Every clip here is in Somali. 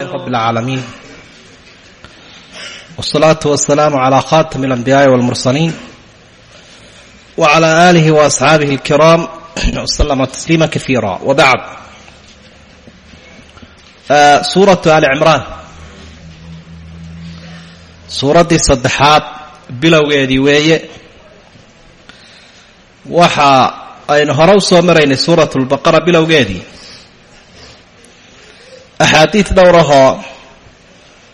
رب العالمين والصلاة والسلام على خاتم الأنبياء والمرسلين وعلى آله وأصحابه الكرام وسلم تسليما كثيرا وبعد آه سورة آل عمران suuraddii saddexaad bilowgeedii weeye waxa aynu hore u soo maraynay suuratulbaqara bilowgeedii axaadiid dhowrahoo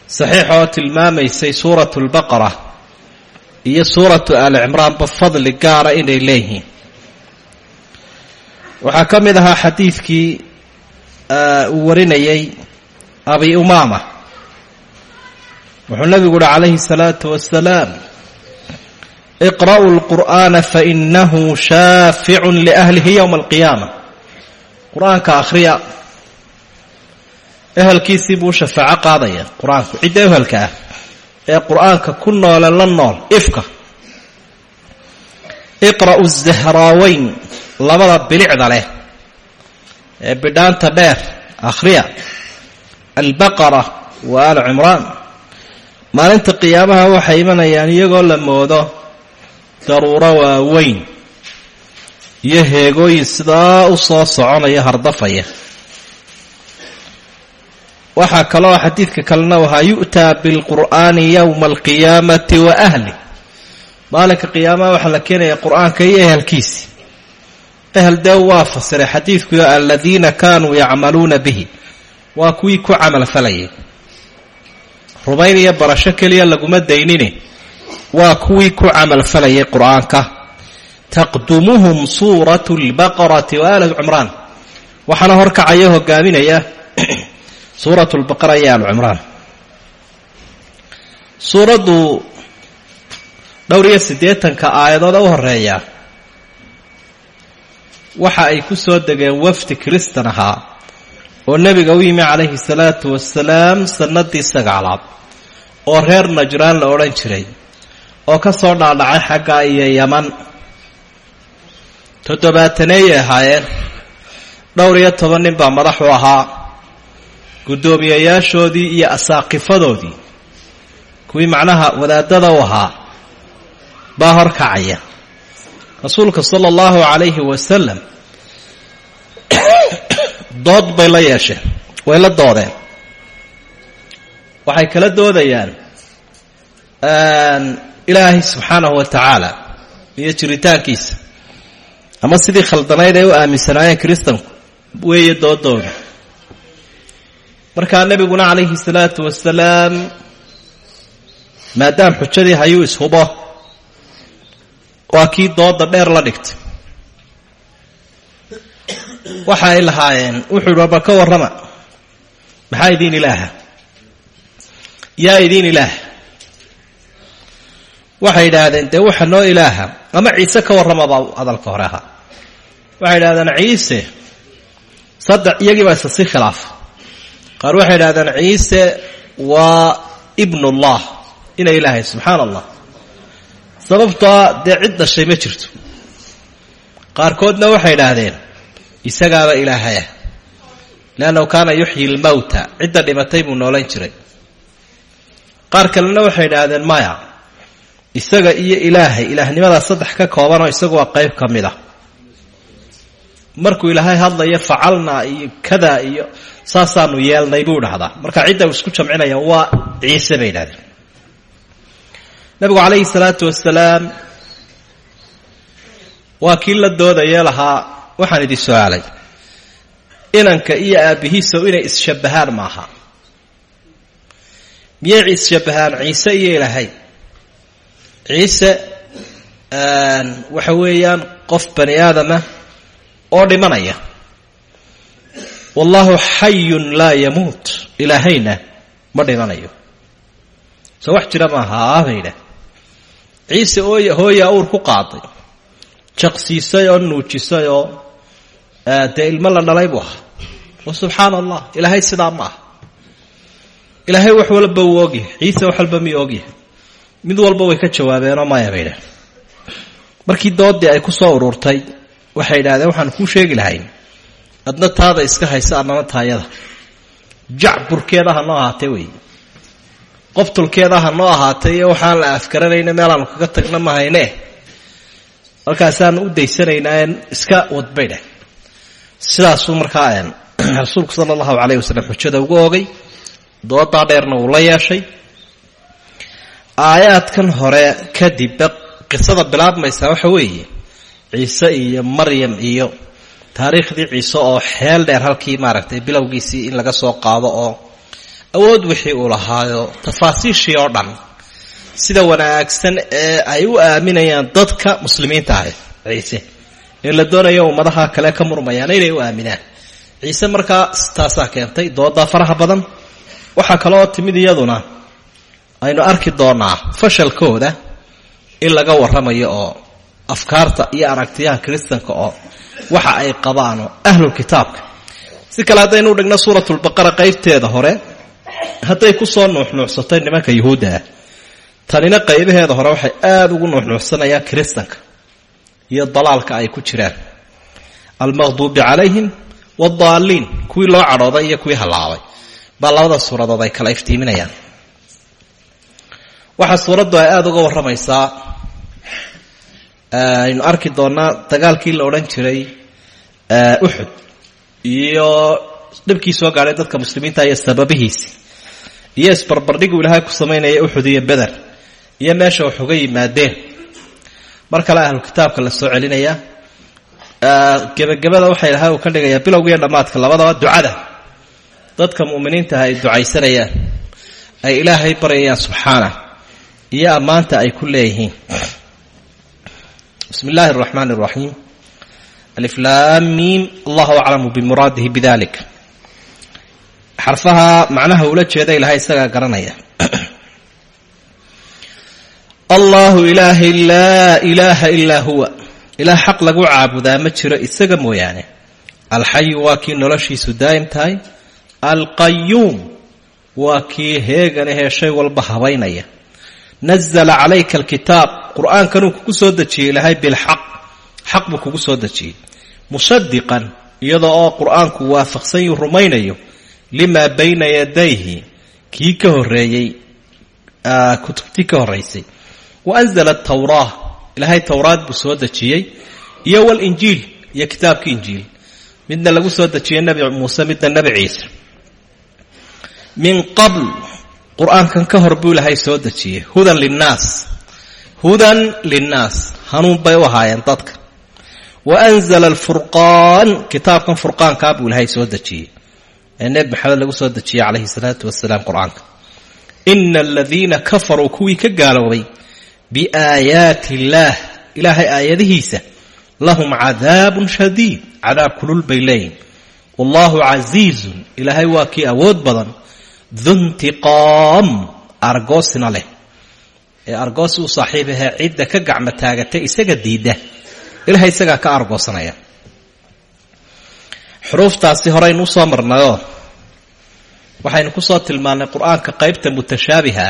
saxiixoo tilmaamaysay suuratu lbaqara iyo suuratu aalicimraanba fadli gaara inay leeyihiin waxaa ka mid ahaa xadiidkii uu warinayay abi umaama wuxuu nabigu uhi calayhi salaatu wasalaam iqra'uu lqur'aana fainahu shaaficun liahlihi yowma alqiyaama qur'aanka ehelkiisii buu shafaaco qaadaya qur'aanku. Cidda ehelka ah ee qur'aanka ku noole la nool ifka. Iqra'u الzahraaweyn labada bilicda leh ee bidhaanta dheer akhriya. Albaqara wa al cimraan maalinta qiyaamaha waxay imanayaan iyagoo la moodo daruuro waaweyn. Iyo heegooyin sidaa u soo soconaya hardafaya waxaa kaloo xadiidka kalena wahaa yu'taa bilqur'aani yowma alqiyaamati wa ahli. Maalinka qiyaamaha waxaa la keenaya qur'aanka iyo ehelkiisi. Ehel dee waa fasiray xadiidkuyo aladiina kaanuu yacmaluuna bihi. Waa kuwii ku camalfalayay rumayn iyo barasho keliya laguma daynine. Waa kuwii ku camalfalayay qur'aanka. Taqdumuhum suuratu lbaqarati wa aali cimraan waxaana horkacaya hogaaminaya suuratu lbaqara iyo aal cimraan suuraddu dhowr iyo siddeetanka aayadooda u horreeya waxa ay ku soo degeen wafdi kiristan ahaa oo nebiga u yimi calayhi salaatu wasalaam sanadii sagaalaad oo reer najraan la odhan jiray oo ka soo dhaadhacay xagga iyo yaman. Toddobaataneeyay ahaayeen dhowr iyo toban nin baa madax u ahaa guddoomiyayaashoodii iyo asaaqifadoodii. Kuwii macnaha wadaadada u ahaa baa horkacaya rasuulka sala allahu calayhi wasalam dood bay la yeesheen way la doodeen. Waxay kala doodayaan ilaahay subxaanahu wa tacaala iyo jiritaankiisa. Ama sidii khaldanayd ay u aaminsanaayeen kiristanku weeye doodooda markaa nebiguna calayhi salaatu wasalaam maadaam xujadii hayuu ishubo waa kii dooda dheer la dhigtay. Waxa ay lahaayeen wuxuu warba ka warrama. Maxaa idiin ilaaha yaa idiin ilaah. Waxay yidhaahdeen dee waxa noo ilaaha ama ciise ka warramabaa hadalka hore ahaa. Waxay yidhahdeen ciise saddex iyagii baa isa si khilaafa qaar waxay yidhahdeen ciise waa ibnullah ina ilaahay subxaana allah sababtoa dee cid dhashay ma jirto. Qaarkoodna waxay idhaahdeen isagaaba ilaahaya leannahu kaana yuxyi lmowta cidda dhimatay buu noolan jiray. Qaar kalena waxay idhaahdeen maya isaga iyo ilaahay ilaahnimadaa saddex ka koobanoo isagu waa qayb ka mid a markuu ilaahay hadlayo facalnaa iyo kada iyo saasaanu yeelnay buu dhahdaa marka cidda isku jamcinaya waa ciise bay idhahdeen nabigu calayhi salaatu wasalaam waa kii la doodayee lahaa waxaan idin su'aalay inanka iyo aabbihiisow inay is-shabbahaan maaha. Miyay is-shabbahaan ciise iyo ilaahay? Ciise waxa weeyaan qof bani aadamah oo dhimanaya wallaahu xayun laa yamuut ilaahayna ma dhimanayo soo wax jira maaha aabayda ciise ooy hooyaa uur ku qaaday jaqsiisay oo nuujisay oo dee ilmo la dhalay buu ahaa wa allah ilaahay sidaa ma aha ilaahay wax walba wuu ogyahay ciise wax walba miyuu ogyahay mid walba way ka jawaabeenoo maya bay markii doodii ay ku soo ururtay waxay idhahdeen waxaan kuu sheegi lahayn adna taada iska haysa adnana taayada. Jacburkeeda ha noo ahaatee wey. Qoftulkeeda ha noo ahaatay iyo waxaan la afgaranayna meelaanu kaga tagna mahayne markaasaan u daysanaynaa en iska wadbaydheh sidaasuu markaa rasuulku sala allahu calayh wasalam xujada ugu oogay. Doodaa dheerna uu la yeeshay. Aayaadkan hore kadibba qisada bilaabmaysaa waxa weeye ciise iyo maryam iyo taariikhdii ciise oo xeel dheer halkii maaragtay bilowgiisii in laga soo qaado oo awood wixii uu lahaayo tafaasiishii oo dhan sida wanaagsan ee ay u aaminayaan dadka muslimiinta ah ciise. Ee la doonayo ummadaha kale ka murmayaan inay u aaminaan. Ciise markaa taasaa keentay doodaa faraha badan. Waxaa kaleoo timid iyaduna aynu arki doonaa fashalkooda in laga warramayo oo afkaarta iyo aragtiyaha kiristanka oo waxa ay qabaanoo ahlul kitaabka. Si kale haddaynu dhigno suuratulbaqara qaybteeda hore hadday ku soo nuuxnuuxsatay nimanka yuhuudda ah tanina qaybaheeda hore waxay aada ugu nuuxnuuxsanayaan kiristanka iyo dalaalka ay ku jiraan. Almaqduubi calayhim waadaalliin kuwii loo cadhooday iyo kuwii hallaabay baa labada suuradood ay kala iftiiminayaan. Waxaa suuraddu ay aada uga warramaysaa aynu arki doonaa dagaalkii la odhan jiray uxud iyo dhibkii soo gaadhay dadka muslimiinta iyo sababihiisi. Iyo isbarbardhigu ilaahay ku samaynaya uxud iyo beder iyo meesha wax uga yimaadeen. Mar kale ahlu kitaabka la soo celinaya gebagabada waxa ilahay uu ka dhigayaa bilowgiiyo dhammaadka labadaba ducada. Dadka mu'miniintaah ay ducaysanayaan ay ilaahay baryayaan subxaanah iyo ammaanta ay ku leeyihiin bismi illaahi araxmaan araxiim aliflaamiim allahu aclamu bimuraadihi bidalik xarfaha macnaha ula jeeda ilahay isagaa garanaya. Allahu ilaahay laa ilaaha ilaa huwa. Ilaah xaq lagu caabudaa ma jiro isaga mooyaane. Alxayu waa kii noloshiisu daa'im tahay. Alqayuum waa kii heeganahee shay walba habaynaya nazla calayka alkitaab qur'aankanuu kugu soo dejiyey ilaahay bilxaq xaq buu kugu soo dejiyey musadiqan iyadoo oo qur'aanku waafaqsan yuu rumaynayo limaa bayna yadayhi kii ka horeeyey kutubtii ka horraysay wa anzala tawraa ilaahay towraad buu soo dejiyey iyo walinjiil iyo kitaabkii injiil midna lagu soo dejiyey nebi muuse midna nebi ciise min qabl qur'aankan ka hor buu ilaahay soo dejiyey. Hudan linnaas. Hudan linnaas. Hanuun bay u ahaayeen dadka. Wa anzala alfurqaan. Kitaabkan furqaankaa buu ilaahay soo dejiyey. Ee nebi maxamed lagu soo dejiyey calayhi salaatu wasalaam qur'aanka. Ina aladiina kafaruu kuwii ka gaaloobay biaayaati illaah. Ilaahay aayadihiisa lahum cadaabun shadiid. Cadaab kulul bay leeyihiin wallaahu casiizun. Ilaahay waa kii awood badan duntiqaam argoosina leh. Ee argoos uu saaxiib ahee cidda ka gacmo taagatay isaga diidda ilahay isagaa ka argoosanaya xuruuftaasi horeynu u soo marnayoo waxaynu ku soo tilmaannay qur'aanka qaybta mutashaabiha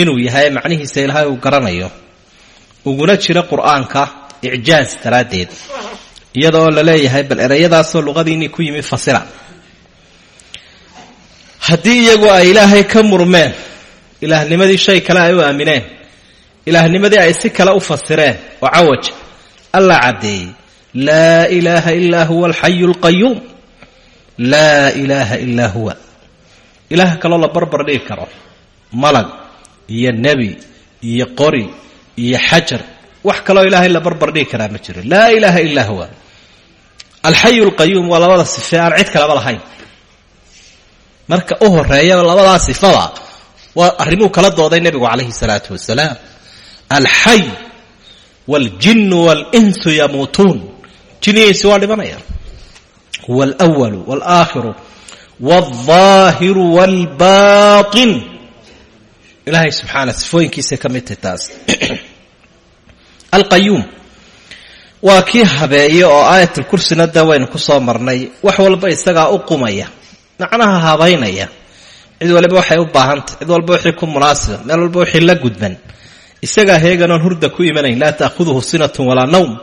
inuu yahay macnihiisa ilaahay uu garanayo. Uguna jiro qur'aanka icjaaz daraaddeed iyada oo la leeyahay bal ereyadaasoo luqadiinii ku yimi fasira haddii iyagu ay ilaahay ka murmeen ilaahnimadii shay kale ay u aamineen ilaahnimadii ay si kale u fasireen oo cawaj alla caddeeyey laa ilaaha ilaa huwa alxayu alqayuum laa ilaaha ilaa huwa. Ilaah kaloo la barbar dhigi karo. Malag iyo nebi iyo qori iyo xajar. Wax kaloo ilaahay la barbar dhigi karaa ma jiro. Laa ilaaha ilaa huwa. Alxayu alqayuum waa labada sife aan cid kaleba lahayn marka u horreeya labadaa sifada waa arrimuu kala dooday nabigu calayhi salaatu wasalaam alxay waljinu walinsu yamuutuun jiniyeysi waa dhimanayaan huwa alwalu walaakhiru waldaahiru waalbaaqin ilaahay subxaana sifooyinkiisa ka mid tahay taas. Alqayuum waa kii habeeyo oo aayatalkursina dee waynu ku soo marnay wax walba isagaa u qumaya macnaha habaynaya cid waliba waxay u baahantay cid walba wixii ku munaasiba meel walba wixii la gudban isagaa heeganoon hurda ku imanayn laa ta'khuduhu sinatun walaa nawm.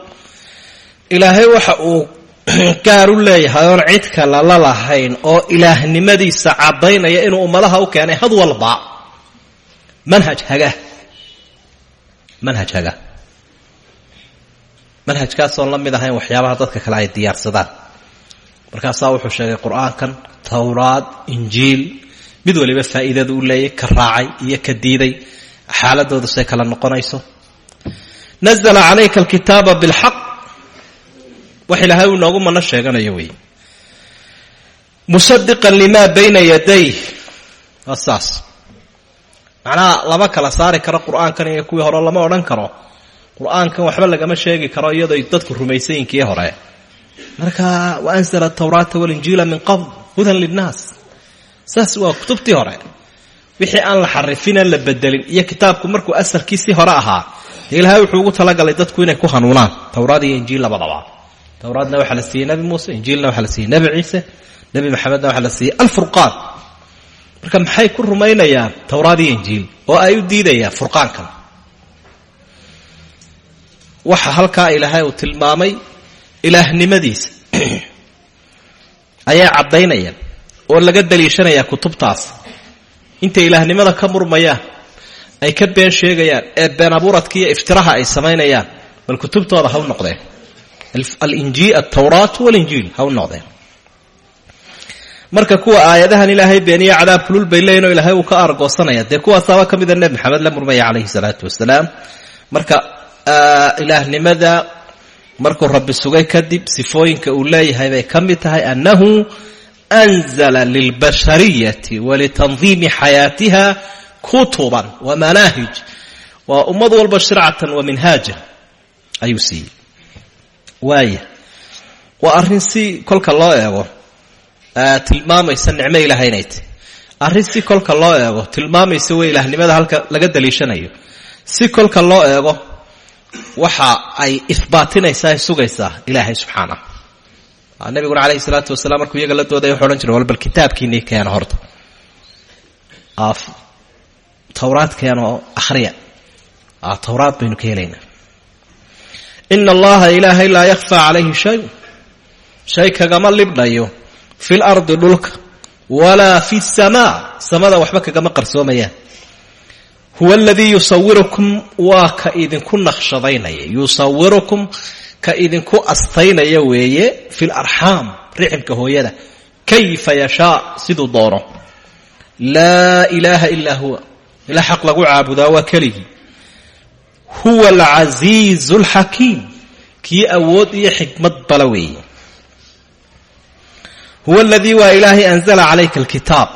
Ilaahay waxa uu gaar u leeyahay oon cid kale la lahayn oo ilaahnimadiisa caddaynaya inuu ummadaha u keenay had walba. Manhaj haga. Manhaj haga. Manhajkaasoon la mid ahayn waxyaabaha dadka kale ay diyaarsadaan markaasaa wuxuu sheegay qur'aankan towraad injiil mid waliba faa'iidada u leeyay ka raacay iyo ka diiday. Xaaladoodu say kala noqonayso. Nazla calayka alkitaaba bilxaq. Wax ilaahay uu inoogu mano sheeganayo wey musadiqan limaa bayna yaday waa saas. Macnaha lama kala saari karo qur'aankan iyo kuwii hore lama odhan karo. Qur'aankan waxba lagama sheegi karo iyadoo dadku rumaysayinkii hore marka waanzla tawraata walinjiila min qabl hudan linnaas. Saas waa kutubtii hore. Wixii aan la xarifin aan la bedelin iyo kitaabku markuu asalkiisii hore ahaa ilaahay wuxuu ugu talagalay dadku inay ku hanuunaan. Towraad iyo injiil labadaba. Towraadna waxaa la siiyey nebi muuse injiilna waxaa la siiyey nebi ciise nebi maxamedna waxaa la siiyey alfurqaan. Marka maxay ku rumaynayaan towraad iyo injiil? Oo ay u diidayaan furqaankan waxa halkaa ilaahay uu tilmaamay ilaahnimadiisa ayay caddaynayaan oo laga daliishanayaa kutubtaas. Intay ilaahnimada ka murmayaan ay ka been sheegayaan ee been abuuradka iyo iftiraha ay samaynayaan bal kutubtooda ha u noqdeen altawraat walinjiil ha u noqdeen. Marka kuwa aayadahan ilaahay beeniya cadaab kulul bay leeyihiin ilaahay uu ka aargoosanaya dee kuwaasaaba ka mida nebi maxamed la murmaya calayhi salaatu wasalaam. Marka ilaahnimada markuu rabbi sugay kadib sifooyinka uu leeyahay bay ka mid tahay annahu anzala lilbashariyati walitandiimi xayaatiha kutuban wa manaahij waa ummad walba shircatan wa minhaaja ayuu siiyey. Waaya waa arrin si kolka loo eego tilmaamaysa nicmo ilaahay inay tahy arrin si kolka loo eego tilmaamaysa wey ilaahnimada halka laga daliishanayo. Si kolka loo eego waxa ay ihbaatinaysaa ay sugaysaa ilaahay subxaanah nabiguna calayhi salaatu wasalaam markuu iyaga la doodaya wuxu odhan jiray wal bal kitaabkiinii keena horta. Towraad keena oo akhriya. Towraad baynu ka helaynaa. Ina allaha ilaahay laa yakhfaa calayhi shay. Shay kagama libdhayo fi lardi dhulka walaa fi samaa. Samada waxba kagama qarsoomayaan huwa aladii yusawirukum waa ka idinku naqshadaynaya. Yusawirukum ka idinku astaynaya weeye fi larxaam riximka hooyada. Kayfa yashaa siduu doono. Laa ilaaha ilaa huwa. Ilaa xaq lagu caabudaa waa keligii huwa alcasiizu alxakiim kii awood iyo xikmad bala weeye. Huwa aladii waa ilaahay anzala calayka alkitaab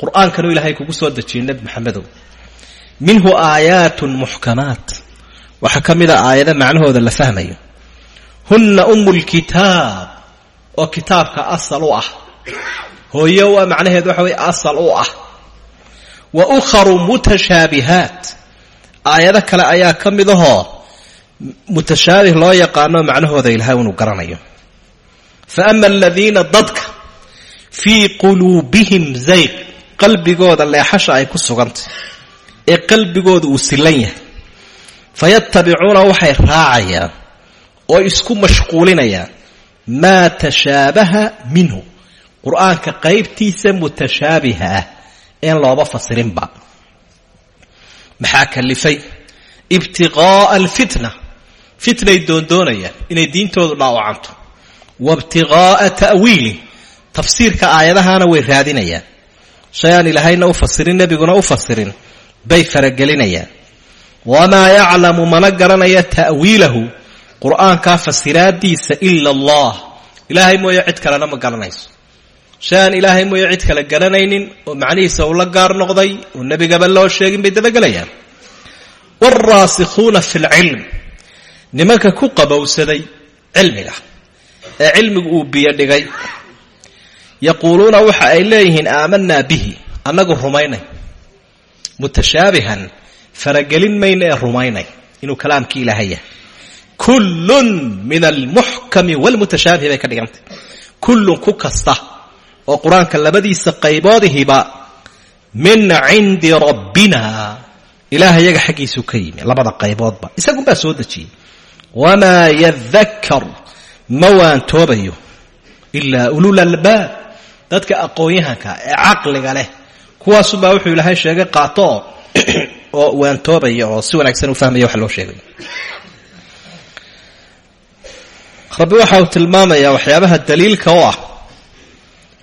qur'aankanuu ilaahay kugu soo dejiyey nebi maxamedow minhu aayaatun muxkamaat waxaa ka mid a aayado macnahooda la fahmayo. Hunna umu lkitaab oo kitaabka asal u ah. Hooyo waa macnaheedu waxa weye asal u ah. Wa ukharu mutashaabihaat aayado kale ayaa ka mid ahoo mutashaabih loo yaqaano macnahooda ilahay inuu garanayo. Fa ama aladiina dadka fii quluubihim zayq qalbigooda leexasha ay ku sugantay ee qalbigooda uu silan yahay. Fayatabicuuna waxay raacayaan oo isku mashquulinayaan maa tashaabaha minhu. Qur'aanka qaybtiisa mutashaabiha ah een looba fasirinba. Maxaa kalifay ibtiqaa'a alfitna. Fitnay doondoonayaan inay diintoodu dhaawacanto. Wa ibtiqaa'a ta'wiili. Tafsiirka aayadahana way raadinayaan shay aan ilaahayna u fasirin nebiguna u fasirin bay faragelinayaan. wamaa yaclamu mana garanaya ta'wiilahu qur'aankaa fasiraadiisa ila allah ilaahay mooye cid kalena ma garanayso. Shay aan ilaahay mooye cid kale garanaynin oo macnihiisa uu la gaar noqday oo nebigaba loo sheegin bay dabagelayaan waalraasikhuuna fi lcilm nimanka ku qabowsaday cilmiga. Ee cilmigu uu biyo dhigay yaquuluuna waxa ay leeyihiin aamanaa bihi annagu rumaynay mutashaabihan faragelin mayna ee rumaynay inuu kalaamkii ilaahay yahay kullun min almuxkami waalmutashaabih bay ka dhigantay kullun ku kasta oo qur'aanka labadiisa qayboodihiba min cindi rabbina ilaah iyaga xaggiisuu ka yimi labada qayboodba isagunbaa soo dejiyey wamaa ma waantoobayo ilaa ulul albaab dadka aqoon-yahanka ee caqliga leh. Kuwaasubaa wuxuu ilaahay sheegay qaato oo oo waantoobaya oo si wanaagsan u fahmaya wax loo sheegayo rabbi waxa uu tilmaamayaa waxyaabaha daliilka u ah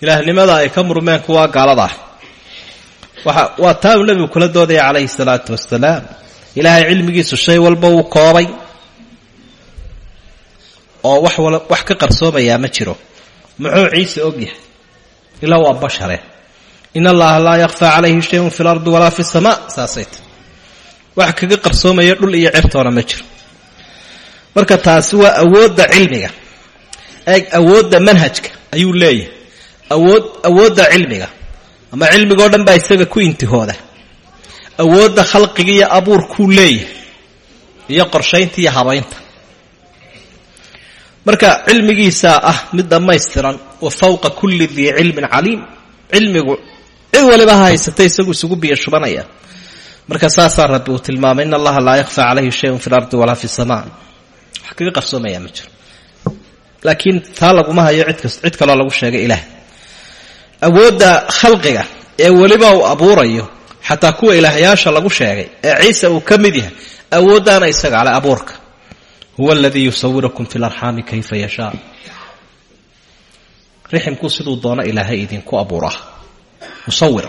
ilaahnimada ay ka murmeen kuwa gaalada. Ah waxa waa taa uu nebigu kula doodaya calayhi salaatu wasalaam ilaahay cilmigiisu shay walba uu koobay oo wax ka qarsoomayaa ma jiro. Muxuu ciise ogyahay ilaa waa bashare in allaha laa yakfaa calayhi shayun fi lardi walaa fi samaa saasay wax kaga qarsoomaya dhul iyo cirtoona ma jiro marka taasi waa awoodda cilmiga eeg awoodda manhajka ayuu leeyahay awood awoodda cilmiga ama cilmigoo dhan baa isaga ku intihooda awoodda khalqiga iyo abuurkuu leeyahay iyo qorshaynta iyo habaynta marka cilmigiisaa ah mid dhammaystiran wa fawqa kulli dii cilmin caliim. Cilmigu cid waliba ha haysata isagu isugu biyo shubanaya. Marka saasaa rabbi uu tilmaamay in allaha laa yakfaa calayhi shayun fi lardi walaa fi samaa. Wax kaga qarsoomayaa ma jiro. Laakiin taa laguma hayo cidkas cid kaloo lagu sheegay ilaah. Awoodda khalqiga ee weliba uu abuurayo xataa kuwa ilaahyaasha lagu sheegay ee ciise uu ka mid yahay awooddaana isaga ale abuurka huwa aladii yusawirakum fi larxaami kayfa yashaa riximku siduu doono ilaahay idinku abuuraa musawir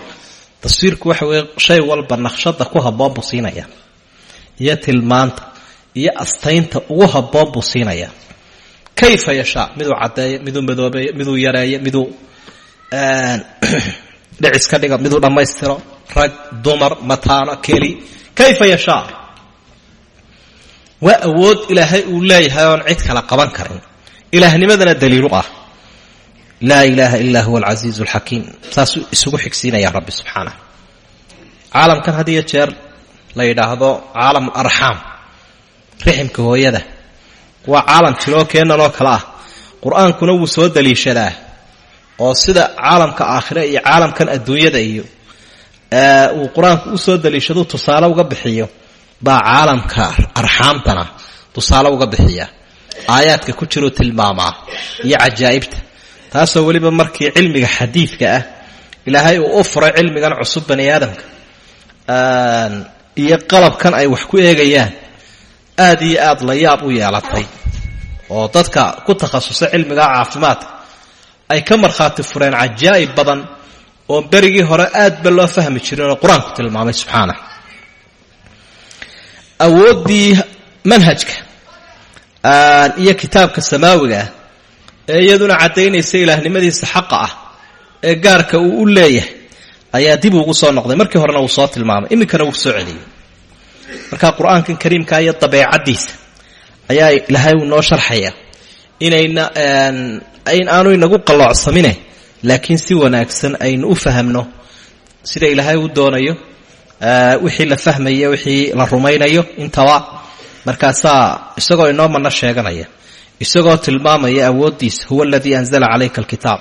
taswiirku waxa weeye shay walba naqshada ku habboon buu siinaya iyo tilmaanta iyo astaynta ugu habboon buu siinaya kayfa yashaa miduu caddeeyo miduu madoobeeyo miduu yareeyo miduu dhicis ka dhigo miduu dhammaystiro rag dumar mataano keli kayfa yashaa waa awood ilaahay uu leeyahay oon cid kala qaban karin. Ilaahnimadana daliilu ah. Laa ilaaha ilaa huwa alcasiizu alxakiim saasuu isugu xigsiinaya rabbi subxaanah caalamkan had iyo jeer la yidhaahdo caalam arxaam riximka hooyada. Waa caalam jiroo keenan oo kale ah. Qur'aankuna wuu soo daliishadaa. Oo sida caalamka aakhire iyo caalamkan adduunyada iyo uu qur'aanku u soo daliishaduu tusaale uga bixiyo baa caalamka arxaamtana tusaale uga bixiya. Aayaadka ku jiruu tilmaamaa iyo cajaa'ibta. Taasoo weliba markii cilmiga xadiidka ah ilaahay uu u furay cilmigan cusub bani aadamka iyo qalabkan ay wax ku eegayaan aad iyo aad la yaab u yeelatay. Oo dadka ku takhasusay cilmiga caafimaadka ay ka markhaati fureen cajaa'ib badan oo berigii hore aadba loo fahmi jirin oo qur'aanku tilmaamay subxaana awooddii manhajka iyo kitaabka samaawiga ah ee iyaduna caddaynaysa ilaahnimadiisa xaqa ah ee gaarka uu u leeyahay ayaa dib ugu soo noqday. Markii horena wuu soo tilmaamay iminkana wuu soo celiyey. Marka qur'aankan kariimka iyo dabeecaddiisa ayaa ilaahay uu noo sharxaya inayna in aanu inagu qalloocsamine laakiin si wanaagsan aynu u fahamno sida ilaahay u doonayo wixii la fahmayo wixii la rumaynayo intaba markaasaa isagoo inoo mana sheeganaya. Isagoo tilmaamaya awooddiisa huwa aladii anzala calayka alkitaab.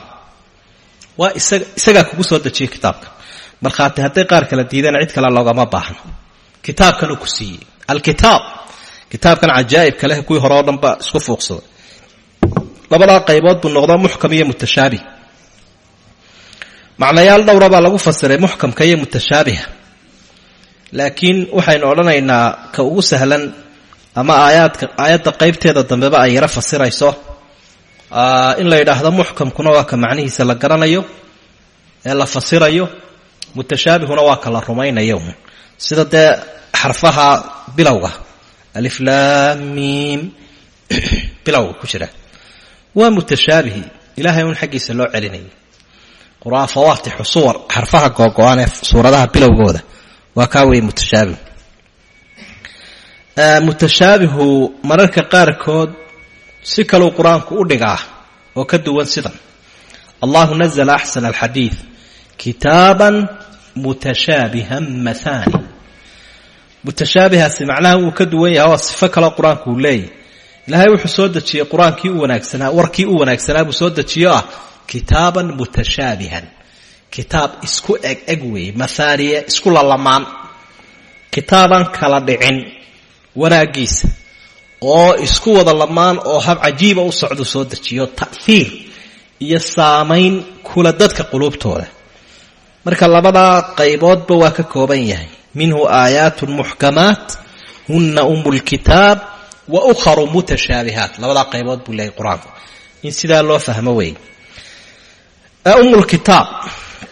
Waa isaga isagaa kugu soo dejiyey kitaabka. Markhaati hadday qaar kala diidana cid kale loogama baahno kitaabkanuu ku siiyey. Alkitaab! Kitaabkan cajaa'ibka leh kuwii hore oo dhan isku fuuqsaday labadaa qaybood buu noqdo muxkam iyo mutashaabih macnayaal dhowra baa lagu fasiray muxkamka iyo mutashaabiha laakiin waxaynu odhanaynaa ka ugu sahlan ama aayaadka aayadda qaybteeda dambeba ay yaro fasirayso. In la yidhaahdo muxkamkuna waa ka macnihiisa la garanayo ee la fasirayo mutashaabihuna waa ka la rumaynayo. Sida dee xarfaha bilowga aliflaamiim bilowga ku jira. Waa mutashaabihi ilaahay un xaggiisa loo celinayo. Qur'aan fawaatixu suwar xarfaha googo-aan ee suuradaha bilowgooda waa kaa weeye mutashaabih. Mutashaabihu mararka qaarkood si kaluu qur'aanku u dhigaa oo ka duwan sidan. Allahu nazla axsana alxadiid kitaaban mutashaabihan mathani mutashaabihaasi macnaha wuu ka duwan yahay oo sifo kaleo qur'aanku uu leeyahy ilaahay wuxuu soo dejiyey qur'aankii u wanaagsanaa warkii u wanaagsanaa buu soo dejiyo ah kitaaban mutashaabihan kitaab isku eg eg weeye mahaaniye isku lalamaan kitaaban kala dhicin wanaaggiisa. Oo isku wada lamaan oo hab cajiiba u socdu soo dejiyo ta'hiir iyo saamayn kula dadka quluubtooda. Marka labadaa qayboodba waa ka kooban yahay. Minhu aayaatun muxkamaat huna umu lkitaab wa ukharu mutashaabihaat labadaa qaybood buu leeyahy qur'aanku. In sidaa loo fahmo weeye umulkitaab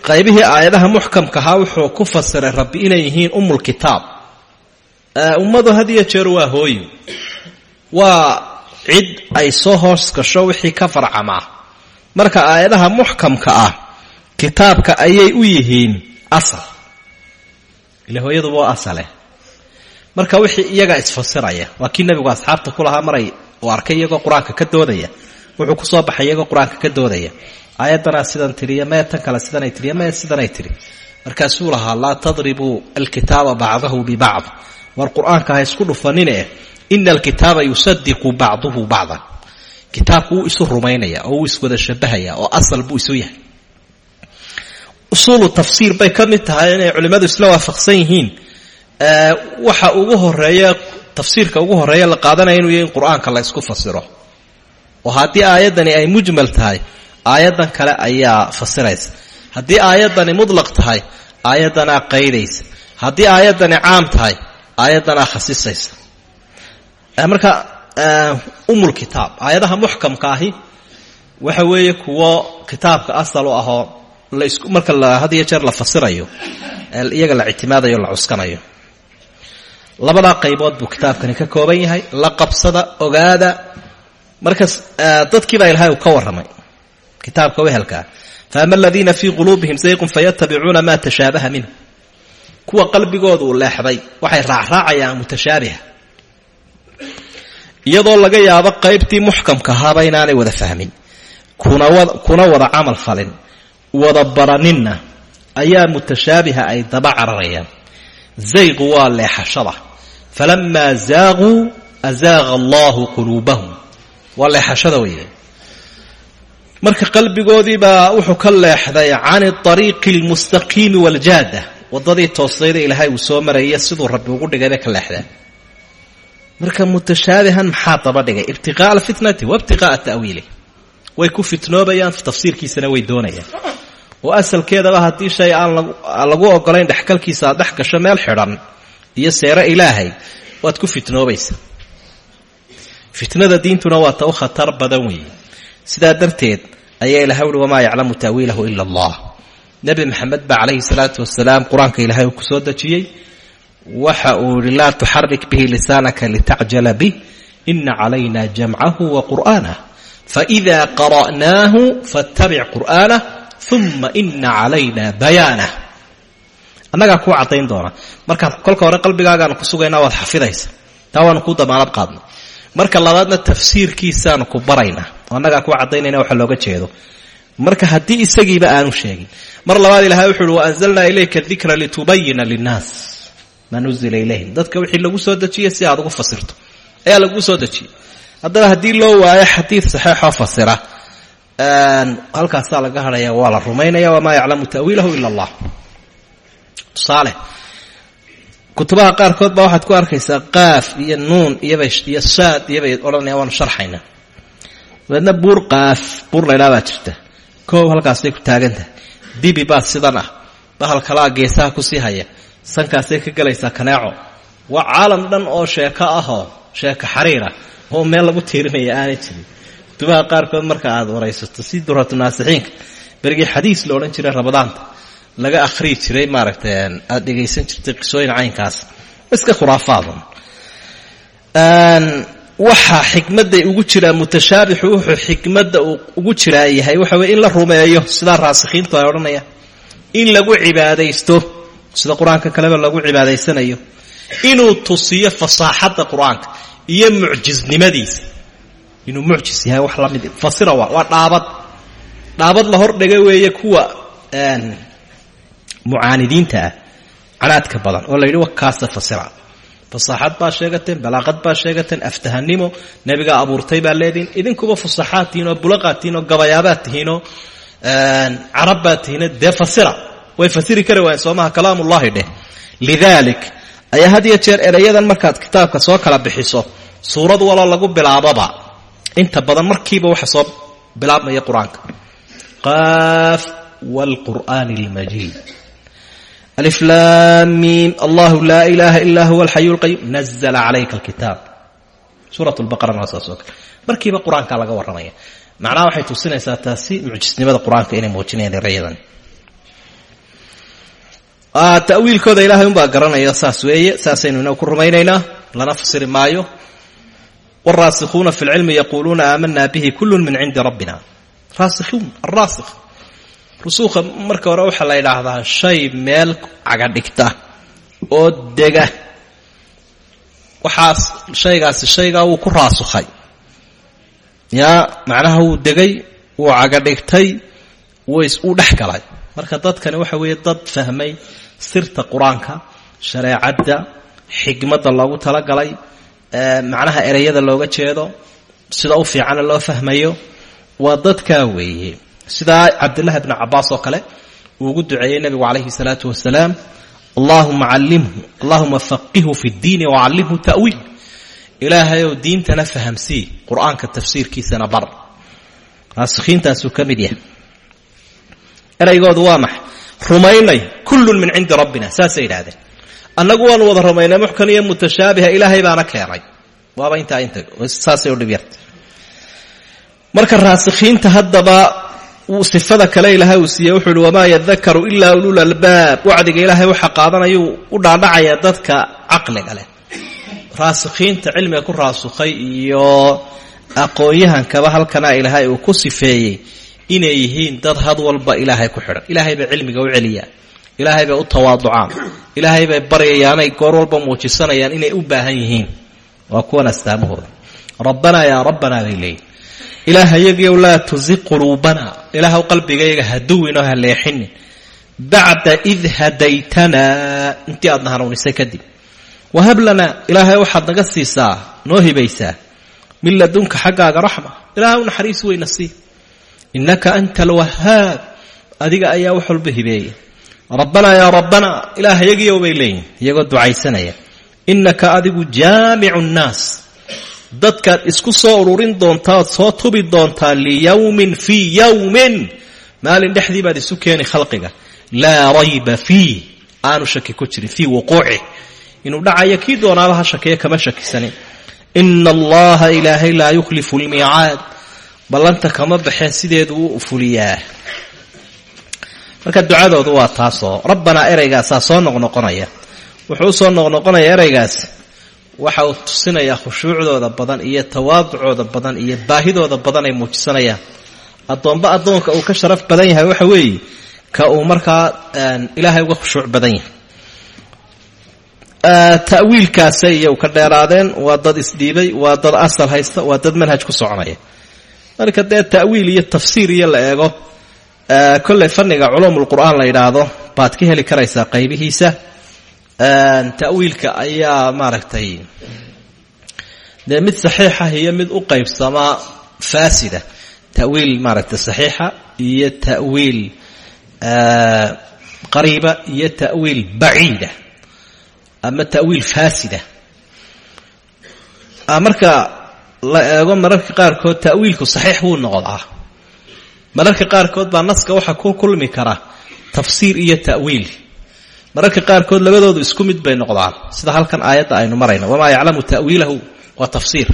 qaybihii aayadaha muxkamkahaa wuxuu ku fasiray rabbi inay yihiin umulkitaab ummadu had iyo jeer waa hooyo. Waa cid ay soo hoos gasho wixii ka farcamaa marka aayadaha muxkamka ah kitaabka ayay u yihiin asal. Ile hooyaduba waa asale marka wixii iyagaa isfasiraya waa kii nebigu asxaabta ku lahaa maray uu arkay iyagoo qur'aanka ka doodaya. Wuxuu ku soo baxay iyagoo qur'aanka ka doodaya aayaddanaa sidan tiriyo mee tan kale sidanay tiriyo mee sidanay tiri. Markaasuu lahaa laa tadribuu alkitaaba bacdahu bibacd war qur'aanka isku dhufanine ina alkitaaba yusadiqu bacduhu bacdan kitaabku isu rumaynaya oo iswada shabahaya oo asal buu isu yahay. Usuulu tafsiir bay ka tahay inay culimmadu isla waafaqsan yihiin. Waxa ugu horreeya tafsiirka ugu horreeya la qaadanaya inuu yahay in la isku fasiro. Oo haddii aayaddani ay mujmal tahay aayaddan kale ayaa fasiraysa. Haddii aayaddani mudlaq tahay aayaddanaa qaydaysa. Haddii aayaddani caam tahay aayaddanaa khasisaysa. Marka umulkitaab aayadaha muxkamka ahi waxa weeye kuwo kitaabka asal u ahoo lasku marka had iyo jeer la fasirayo iyaga la ictimaadayo la cuskanayo. Labadaa qaybood buu kitaabkani ka kooban yahay. La qabsada ogaada. Markas dadkiibaa ilahay uu ka warramay kitaabka wehelkaa faama aladiina fii quluubihim zayqun fayatabicuuna maa tashaabaha minhu. Kuwa qalbigooda uu leexday waxay raacraacayaan mutashaabiha iyadoo laga yaabo qaybtii muxkamka ahaaba inaanay wada fahmin. Kuna wada camal falin wada baraninna ayaa mutashaabiha ay daba cararayaan. Zayqu waa leexashada. Falamaa zaaquu azaaqa allahu quluubahum. Waa leexashada weeye marka qalbigoodiibaa wuxuu ka leexday can ariiqi almustaqiimi waljaada. Wadadii toosnayda ilaahay uu soo maraya siduu rabbi ugu dhigayba ka leexdaan marka mutashaabihan maxaa daba dhigay? Ibtiqaa alfitnati wa ibtiqaaa ta'wiili way ku fitnoobayaan tafsiirkiisana way doonayaan. Oo asalkeedaba haddii shay aan lagu ogolayn dhexgalkiisa aad dhex gasho meel xidhan iyo seero ilaahay waad ku fitnoobaysa fitnada diintuna waa ta u khatar badan weeye sidaa darteed ayaa ilahay uhi wamaa yaclamu ta'wiilahu ila allah. Nebi maxamed baa calayhi salaatu wasalaam qur'aanka ilaahay uu ku dejiyey. Waxa uu yihi laa tuxarik bihi lisaanaka litacjala bih ina calayna jamcahu wa qur'aanah faإida qara'naahu faاtabic qur'aanah uma ina calayna bayaanah annagaa kuu caddayn doona. Markaad kolka hore qalbigaagaanu ku sugaynaa waad xafidaysa taa waanu kuu damaanad qaadnay marka labaadna tafsiirkiisaanu ku baraynaa oo annagaa kuu caddaynayna waxa looga jeedo. Marka haddii isagiiba aanu sheegin mar labaad ilahay wuxu uhi waanzalnaa ilayka dikra litubayina linnaas maa nuzila ilayhim. Dadka wixii lagu soo dejiyey si aad ugu fasirto. Ayaa laguu soo dejiyey haddaba haddii loo waayo xadiid saxeixoo fasira halkaasaa laga hadhaya waa la rumaynaya wamaa yaclamu ta'wiilahu ila allah. Tusaale kutubaha qaarkood baa waxaad ku arkaysaa qaaf iyo nuun iyobay iyo saad iyobay odhanayaan waanu sharxaynaa dabeedna buur qaaf buur laydhaa baa jirta. Koob halkaasay ku taagantahay dibi baa sidan ah bahal kalaa geesaha ku sii haya. Sankaasay ka gelaysaa kaneeco waa caalam dhan oo sheeko ahoo sheeko xariira oo meel lagu tiirinaya aanay jirin. Kutubaha qaarkood marka aad waraysato si duratu naasixiinka. Berigii xadiis la jiray ramadaanta laga akhriyi jiray maaragtay aada dhegaysan jirtay qisooyin caynkaas. Iska khuraafaadun waxaa xikmadday ugu jiraa mutashaabixu wuxuu xikmadda ugu jiraa yahay. Waxa weye in la rumeeyo sidaa raasikhiintu ay odhanayaan. In lagu cibaadaysto sida qur'aanka kaleba lagu cibaadaysanayo inuu tusiyo fasaaxadda qur'aanka iyo mucjisnimadiisa. Inuu mucjis yahay wax la mid fasira waa waa dhaabad. Dhaabad la hordhiga weeye kuwa mucaanidiinta ah canaadka badan oo la yidhi wakaasa fasira fasaaxad baa sheegateen balaaqad baa sheegateen aftahanimo nebigaa abuurtay baa leedihin idinkuba fusaxaad tihiin oo bulaqaad tihiin oo gabayaabaad dee fasira way fasiri kari waayeen soomaha kalaamullahi dheh lidaalik ayaa had iyo jeer erayadan markaad kitaabka soo kala bixiso suurad waloo lagu bilaaboba inta badan markiiba waxa soo bilaabmaya qur'aanka qaaf waalqur'aani almajiid aliflaamiim allahu laa ilaaha ilaa huwa alxayu lqayuum nazla calayka alkitaab. Suurat lbaqarana saas oo kale markiiba qur'aanka laga warramaya macnaha waxay tusinaysaa taasi mucjisnimada qur'aanka inay muujinayaan erayadan. Ta'wiilkooda ilaahay unbaa garanaya saas weeye saasaynu inagu ku rumaynaynaa lana fasiri maayo. Wاraasikuuna fi اlcilmi yaquuluuna aamana bihi kulu min cindi rabbina. Raasiuun araasikh rusuuka marka hore waxaa la yidhaahdaa shay meel caga dhigta oo dega. Waxaas shaygaasi shaygaa wuu ku raasukhay. Yaa macnaha wuu degay wuu caga dhigtay wuu dhex galay. Marka dadkani waxa weeye dad fahmay sirta qur'aanka shareecadda xikmadda loogu talagalay macnaha ereyada looga jeedo sida u fiicana loo fahmayo waa dadkaa weeye sidaa cabdillahi bnu cabaas oo kale uu ugu duceeyey nebigu calayhi salaatu wasalaam allahuma callimhu allahuma faqihhu fi ddiini wacallimhu ta'wiil ilaahayow diintana fahamsii qur'aanka tafsiirkiisana bar. Raasikhiintaasuu ka mid yahay. Eraygoodu waa maxay rumaynay kullun min cindi rabbina saasay yidhahdeen annagu waanu wada rumaynay muxkan iyo mutashaabiha ilaahay baana keenay. Waaba intaa inta saasay u dhib yarta marka raasikhiinta haddaba sifada kale ilaahay uu siiyey wuxuu uhi wamaa yadakaru ilaa ulul albaab. Wacdiga ilaahay waxa qaadanayuu u dhaadhacayaa dadka caqliga leh. Raasikhiinta cilmiga ku raasukhay iyo aqoon-yahankaba halkana ilaahay uu ku sifeeyey inay yihiin dad had walba ilaahay ku xidhan. Ilaahay bay cilmiga u celiyaan. Ilaahay bay u tawaaducaan. Ilaahay bay baryayaanay goor walba muujisanayaan inay u baahan yihiin. Waa kuwan astaamahooda rabbanaa yaa rabbanaa bay leeyihiin ilaahayagiyow laa tusiq quluubana ilaahw qalbigayaga haduwinoo ha leexinin bacda id hadaytanaa intii aadna hanuunisay kadib. Wahab lanaa ilaahay waxaad naga siisaa noo hibaysaa. Min ladunka xaggaaga raxma. Ilahay u naxariis weyna sii. Innaka anta alwahaab adiga ayaa wax walba hibeeya rabbanaa yaa rabbanaa ilaahayagiyow bay leeyihiin iyagoo ducaysanaya. Innaka adigu jaamicu nnaas dadkaad isku soo ururin doontaa ood soo tubi doontaa liyowmin fii yowmin maalin dhexdii baad isu keeni khalqiga. Laa rayba fiih aanu shaki ku jirin fii wuquucih inuu dhacayo kii doonaaba ha shakeeyo kama shakisanin ina allaha ilaahay laa yukhlifu lmiicaad ballanta kama baxee sideeduu u fuliyaa. Marka ducadoodu waa taasoo rabbanaa ereygaasaa soo noqnoqonaya. Wuxuu u soo noqnoqonaya ereygaas waxa uu tusinayaa khushuucdooda badan iyo tawaaducooda badan iyo baahidooda badan ay muujisanayaan. Addoomba addoonka uu ka sharaf badan yahay waxa weeye ka uu markaa ilaahay uga khushuuc badan yahay. Ta'wiilkaasay iyagu ka dheeraadeen waa dad isdhiibay waa dad asal haysta waa dad manhaj ku soconaya. Marka dee ta'wiil iyo tafsiir iyo la eego kolley fanniga culuumul qur'aan la yidhaahdo baad ka heli karaysaa qaybihiisa ta'wiilka ayaa maaragtay dee mid saxiixa iyo mid u qaybsamaa faasida. Ta'wiil maaragtay saxiixa iyo ta'wiil qariiba iyo ta'wiil baciida ama ta'wiil faasida. Marka la eego mararka qaarkood ta'wiilku saxiix wuu noqdaa. Mararka qaarkood baa naska waxaa ku kulmi kara tafsiir iyo ta'wiil mararka qaarkood labadoodu isku mid bay noqdaan. Sida halkan aayadda aynu marayno wamaa yaclamu ta'wiilahu waa tafsiir.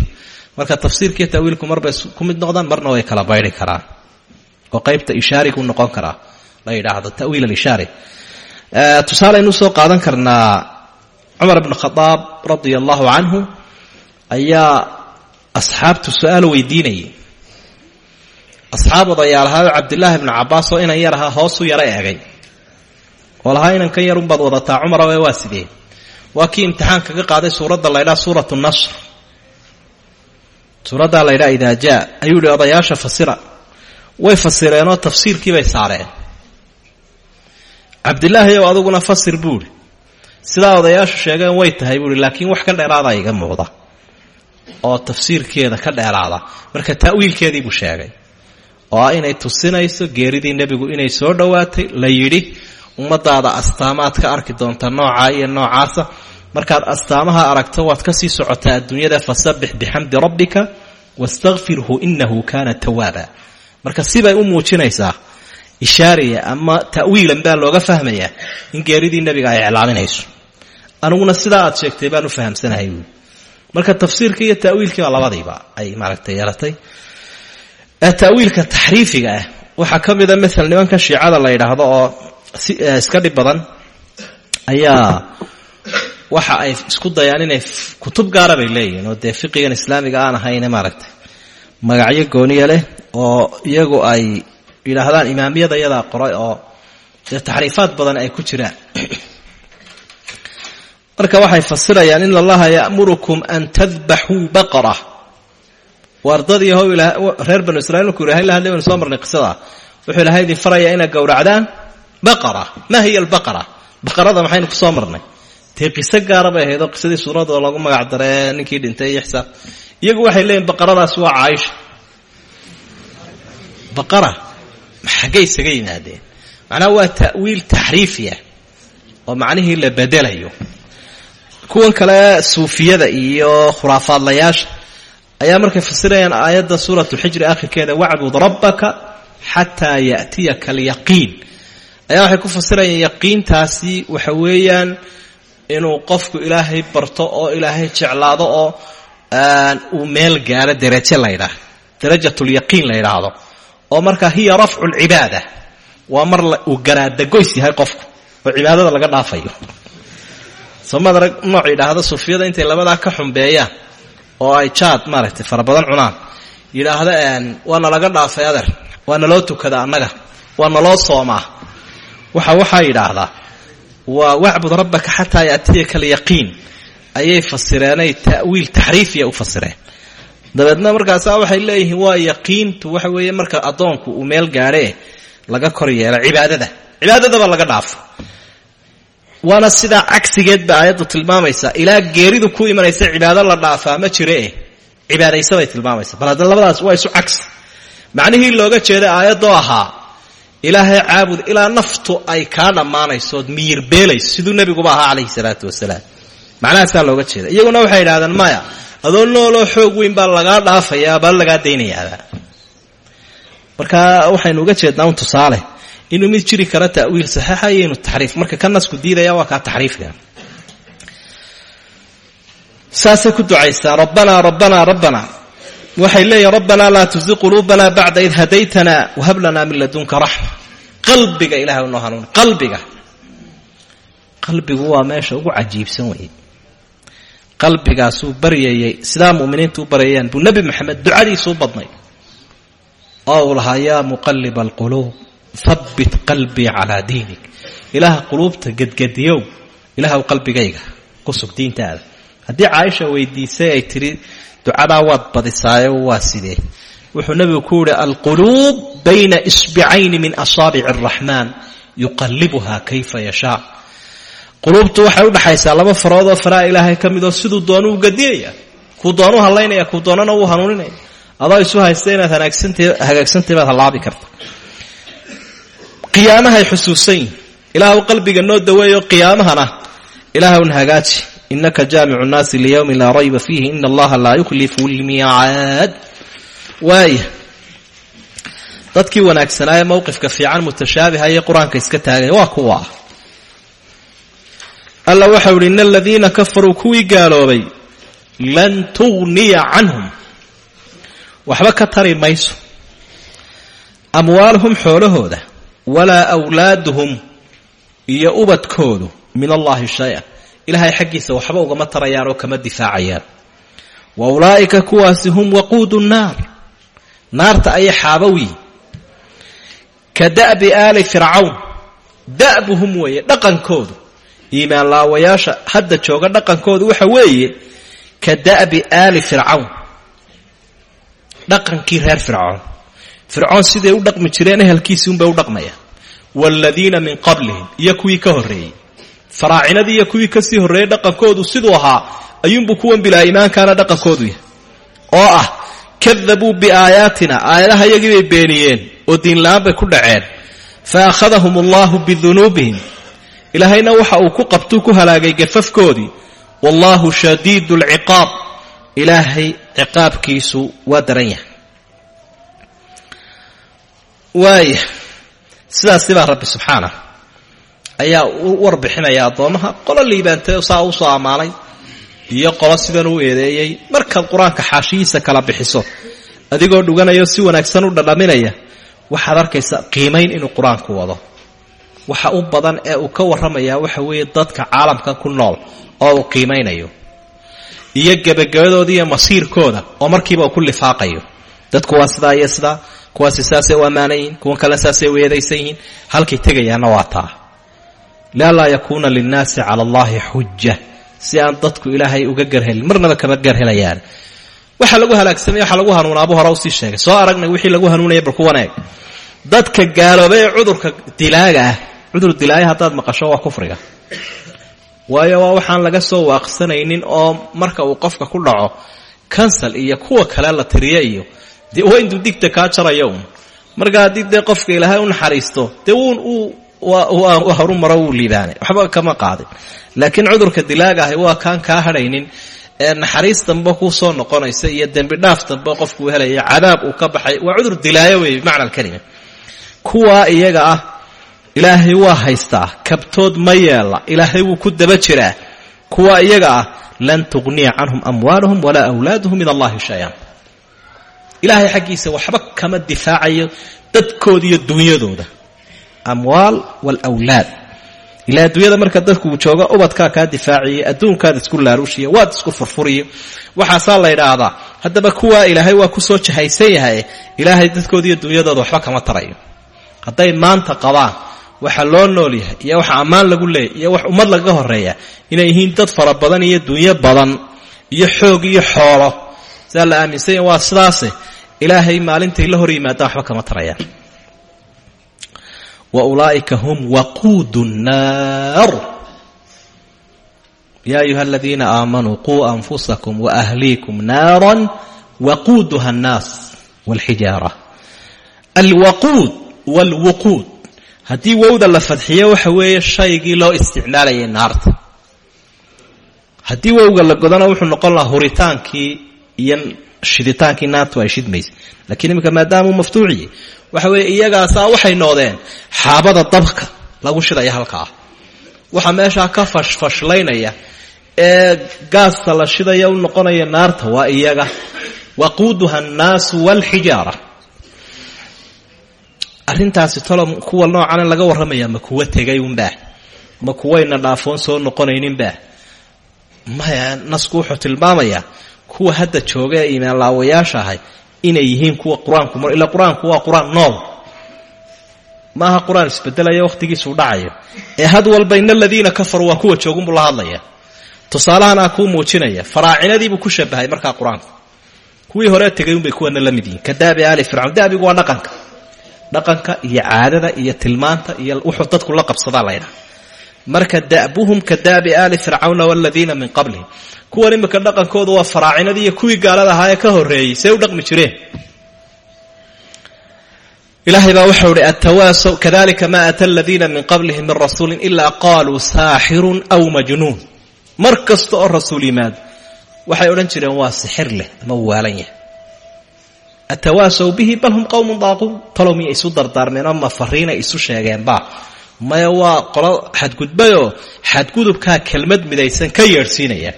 Marka tafsiirkiiyo ta'wiilku marbay ku mid noqdaan marna way kala bayri karaan. Oo qaybta ishaarigu noqon karaa. La yidhaahdo ta'wiil alishaari. Tusaaleynu u soo qaadan karnaa cumar bnu khadaab radia allahu canhu ayaa asxaabtu su'aal weydiinayay. Asxaab odayaalahaao cabdilaahi bnu cabaas oo inan yar ahaa hoosu yaro eegay oo lahaa inankan yarunbaad wadataa cumarawe waa sidee? Waa kii imtixaan kaga qaaday suuradda laydhaa suuratu nasr suuraddaa laydhaa idaa jaa ayuu fasira. Way fasireenoo tafsiirkii bay saareen. Cabdilaahi ow aduguna fasir buuhi sidaa odayaashu sheegeen way tahay buuhi laakiin wax ka dheeraada iga muuqda. Oo tafsiirkeeda ka dheeraada. Marka ta'wiilkeedii buu sheegay. Oo ah inay tusinayso geeridii nebigu inay soo dhowaatay la yidhi ummadaada astaamaad ka arki doonta noocaa iyo noocaasa. Markaad astaamaha aragto waad ka sii socotaa adduunyada fasabbix bixamdi rabbika wastakfirhu inahu kaana tawaaba marka sibay u muujinaysaa ishaariya ama ta'wiilan baa looga fahmayaa in geeridii nebiga ay iclaaminayso. Aniguna sidaa aad sheegtay baan u fahamsanahay marka tafsiirka iyo ta'wiilkiiba labadiiba ay maaragtay yeelatay ta'wiilka taxriifiga ah waxaa ka mida maala nimanka shiicada la yidhaahdo oo iska dhib badan ayaa waxa ay isku dayaan inay kutub gaara bay leeyihiin oo dee fiqigan islaamiga aan ahayne maaragtay. Magacyo gooniya leh oo iyagu ay yidhaahdaan imaamiyada iyadaa qoray oo dee taxriifaad badan ay ku jiraan. Marka waxay fasirayaan in allaha ya'murukum an tadbaxuu baqara wardadii how reer banu israiil markuu ilahay la hadlay baynu soo marnay qisada. Wuxuu ilahay idin farayaa inaad gowracdaan baqara. Ma hiya albaqara? Baqarada maxaynu ku soo marnay? Dee qiso gaara bay ahayd oo qisadii suuradoo lagu magac daree ninkii dhintay iyo xisaab. Iyagu waxay leeyihiin baqaradaas waa caaisha. Baqara? Xaggay isaga yimaadeen macnaha waa ta'wiil taxriifiya oo macnihii la bedelayo. Kuwan kale suufiyada iyo khuraafaadlayaasha ayaa markay fasirayaan aayadda suuratu xijri akhirkeeda wacbud rabbaka xataa ya'tiyaka alyaqiin. Ayaa waxay ku fasirayaan yaqiintaasi waxa weeyaan inuu qofku ilaahay barto oo ilaahay jeclaado oo uu meel gaaro derajo la ydhaah darajatulyaqiin la yidhaahdo oo markaa hiya rafcu lcibaada waa mar uu garaadagoys yahay qofku oo cibaadada laga dhaafayo. Soomad rag nooc yidhaahda suufiyada intay labadaa ka xumbeeyaan oo ay jaad maaragtay fara badan cunaan. Yidhaahda waa nalaga dhaafay adeer waa naloo tukada annaga. Waa naloo soomaa waxa waxaa yidhaahdaa waa wacbud rabbaka xataa yaatiyaka alyaqiin. Ayay fasireenay ta'wiil taxriifiya u fasireen. Dabeedna markaasa waxay leeyihiin waa yaqiintu waxa weeye marka addoonku uu meel gaadhee laga kor yeelo cibaadada. Cibaadadaba laga dhaafo waana sidaa cagsigeed ba aayaddu tilmaamaysaa ilaa geeridu ku imanaysa cibaado la dhaafaa ma jiree cibaadaysabay tilmaamaysa. Bal haddana labadaas waa isu cagsi. Macnihii looga jeeda aayadoo ahaa ilaahay caabud ilaa naftu ay kaa dhammaanayso ood miyir beelayso siduu nebiguba ahaa calayhi salaatu wasalaam. Macnahaasaa looga jeeda iyaguna waxay yidhahdeen maya adoo nooloo xoog weyn baa lagaa dhaafayaa baa lagaa daynayaaba marka waxaynu uga jeednaa un tusaale inuu mid jiri karo ta'wiil saxiixa iyo inu taxriif. Marka ka nasku diidaya waa kaa taxriifka. Saasay ku ducaysaa rabbanaa rabbanaa rabbanaa waxay leeyihiin rabbanaa laa tuzi quluubana bacda id hadaytana wahab lanaa min ladunka raxma. Qalbiga ilahay noo hanuuni qalbiga. Qalbigu waa meesha ugu cajiibsan weeye. Qalbigaasuu baryayay sidaa mu'miniintu u baryayaan buu nebi maxamed ducadiisuu badnay. Oo uu lahaa habbit qalbii calaa diinik. Ilaaha quluubta gedgediyow. Ilaahw qalbigayga ku sug diintaada. Haddii caaisha weydiisay ay tidhi ducadaa waad badisaayo waa sidee? Wuxuu nebigu ku yihi alquluub bayna isbicayni min asaabici araxmaan yuqallibuhaa kayfa yashaa. Quluubtu waxay udhaxaysaa laba farood oo faraha ilaahay ka midoo siduu doonu u gadiyaya kuu doonu hallaynaya kuu doonana uu hanuuninaya. Adoo isu haysta inaad hagaagsantahy baad hallaabi karta qiyaamahay xusuusan yihiin qalbiga noo daweeyo qiyaamahana. Ilaahwna hagaaji inaka jaamicu nnaasi liyowmin laa rayba fiihi. Ina allaha laa yukhlifu lmiicaad waaya dadkii wanaagsanaaye mowqifka fiican mutashaabiha iyo qur'aanka iska taagaya waa kuwa. Alla waxau ihi ina aladiina kafaruu kuwii gaaloobay lan tugniya canhum. Waxba ka tari mayso. Amwaaluhum xoolahooda walaa wlaaduhum iyo ubadkoodu min allahi shay-a. Ilaahay xaggiisa waxba ugama tarayaan oo kama difaacayaan. Wa ulaa'ika kuwaasi hum waquudu nnaar naarta ayay xaabowi ka da'bi aali fircawn. Da'buhum weeye dhaqankoodu. Iimaan laawayaasha hadda jooga dhaqankoodu waxa weeye ka da'bi aali fircawn. Dhaqankii reer fircoon fircoon siday u dhaqmi jireen ehelkiisii unbay u dhaqmaya? Waaladiina min qablihim iyo kuwii ka horreeyey. Faraacinadii iyo kuwii ka sii horreeyey dhaqankoodu siduu ahaa ayuunbuu kuwan bilaa iimaankaana dhaqankoodu yahay. Oo ah kadabuu biaayaatina aayadaha iyagii bay beeniyeen oo diinla-aan ku dhaceen. Fa akhadahum allahu bidunuubihim. Ilaahayna waxa uu ku qabtuu ku halaagay gafafkoodii wallaahu shadiidu alciqaab ilaahay ciqaabkiisu waa daran yahay waaya sidaasi baa rabbi subxaanah ayaa u warbixinaya addoommaha qolo liibaantay saa u soo ammaanay iyo qolo sidan u eedeeyey markaad qur'aanka xaashiyiisa kala bixiso adigoo dhuganayo si wanaagsan u dhadhaminaya waxaad arkaysaa qiimayn inuu qur'aanku wado. Waxa u badan ee uu ka warramayaa waxa weeye dadka caalamkan ku nool oo uu qiimaynayo iyo gebagabadooda iyo masiirkooda oo markiiba uu ku lifaaqayo. Dadku waa sidaa iyo sidaa kuwaasi saasay u ammaanan yihiin kuwan kalena saasay u eedaysan halkay tegayaanna waa taa. Lianlaa yakuuna linnaasi cala allahi xuja si aan dadku ilaahay uga garhelin marnaba kama garhelayaan waxa lagu halaagsamay waxa lagu hanuunaabu hore u sii sheegay. Soo aragnay wixii lagu hanuunaya bal kuwan eeg dadka gaaloobay ee cudurka dilaaga ah cudur dilaaya haddaad maqasho waa kufriga. Waayo waa waxaan laga soo waaqsanaynin oo marka uu qofka ku dhaco kansal iyo kuwa kale la tiriya iyo dee waa intuu digta kaa jarayo un marka haddii dee qofka ilaahay u naxariisto dee wuun uu harumaro wuu liibaanay. Waxba kama qaadin. Laakiin cudurka dilaaga ahi waa kaan kaa hadhaynin ee naxariis dambe kuu soo noqonaysa iyo dembi dhaaf dambe qofkuu helaya cadaab uu ka baxay. Waa cudur dilaayo weeye bimacna alkalima. Kuwaa iyaga ah ilaahay waa haystaa. Kabtood ma yeela ilaahay wuu ku daba jiraa. Kuwa iyaga ah lan tughniya canhum amwaaluhum walaa awlaaduhum min allahi shay-an ilaahay xaggiisa waxba kama difaacayo dadkooda iyo dunyadooda. Amwaal waalawlaad ilaa adduunyada marka dadkuu jooga ubadkaa kaa difaaciya adduunkaad isku laaruushiya waad isku furfuriya waxaasaa la ydhaahdaa haddaba kuwaa ilaahay waa ku soo jahaysan yahay ilaahay dadkooda iyo dunyadooda waxba kama tarayo. Hadday maanta qabaan waxa loo nool yahay iyo waxa ammaan lagu leeyay iyo wax ummad lagaga horreeya inay yihiin dad fara badan iyo dunyo badan iyo xoog iyo xoolo. Sidaa la aaminsan yahay waa sidaase ilaahay maalintay la hor yimaadaan waxba kama tarayaan wa ulaa'ika hum waquudu nnaar ya ayuha aladiina aamanuu quu anfusakum waahliikum naaran waquuduha annaas walxijaara alwaquud waalwuquud haddii wowda la fadxiyo waxa weeye shaygii loo isticmaalayay naarta. Haddii wowga la godana wuxuu noqon lahaa huritaankii iyo shiditaankii naartu ay shidmaysa lakiin iminka maadaamuu maftuuciye waxa weeye iyagaasaa waxay noqdeen xaabada dabka lagu shidaya halkaa waxa meeshaa ka fashfashlaynaya ee gaasta la shidaya noqonaya naarta waa iyaga. Waquuduha annaasu waalxijaara arrintaasi talo kuwa noocan laga warramaya ma kuwa tegay unbaa ma kuwayna dhaafoon soo noqonayninbaa maya nasku wuxuu kuwa hadda jooga ee iimaanlaawayaasha ahay inay yihiin kuwa qur'aanku mar ila qur'aanku waa qur'aan nool. Ma aha qur'aan dhacayo. Ee had walba ina aladiina kafaruu waa kuwa joogunbuu la hadlaya. Tusaalahanaa kuu muujinaya faraacinadiibuu ku shabahay markaa qur'aanku. Kuwii horee tegay unbay kuwana la mid yihiin. Ka daabi fircawn. Daabigu waa dhaqanka. Dhaqanka iyo caadada iyo tilmaanta iyo wuxuu dadku la qabsadaa laydhaha marka da'buhum ka da'bi aali fircawna waladiina min qablihim. Kuwan imika dhaqankoodu waa faraacinadii iyo kuwii gaalada ahaa ee ka horreeyey. See u dhaqmi jireen ilaahay baa waxau hi atawaasaw kadalika ma ata aladiina min qablihim min rasuulin ilaa qaaluu saaxirun aw majnuun. Mar kasta oo rasuul yimaado waxay odhan jireen waa sixir leh ama waalan yahay. Atawaasaw bihi bal hum qowmun daaquun talow miyay isu dardaarmeenoo ma fariinay isu sheegeenba maya waa qolo xadgudbayoo xadgudubkaa kelmad midaysan ka yeedhsiinaya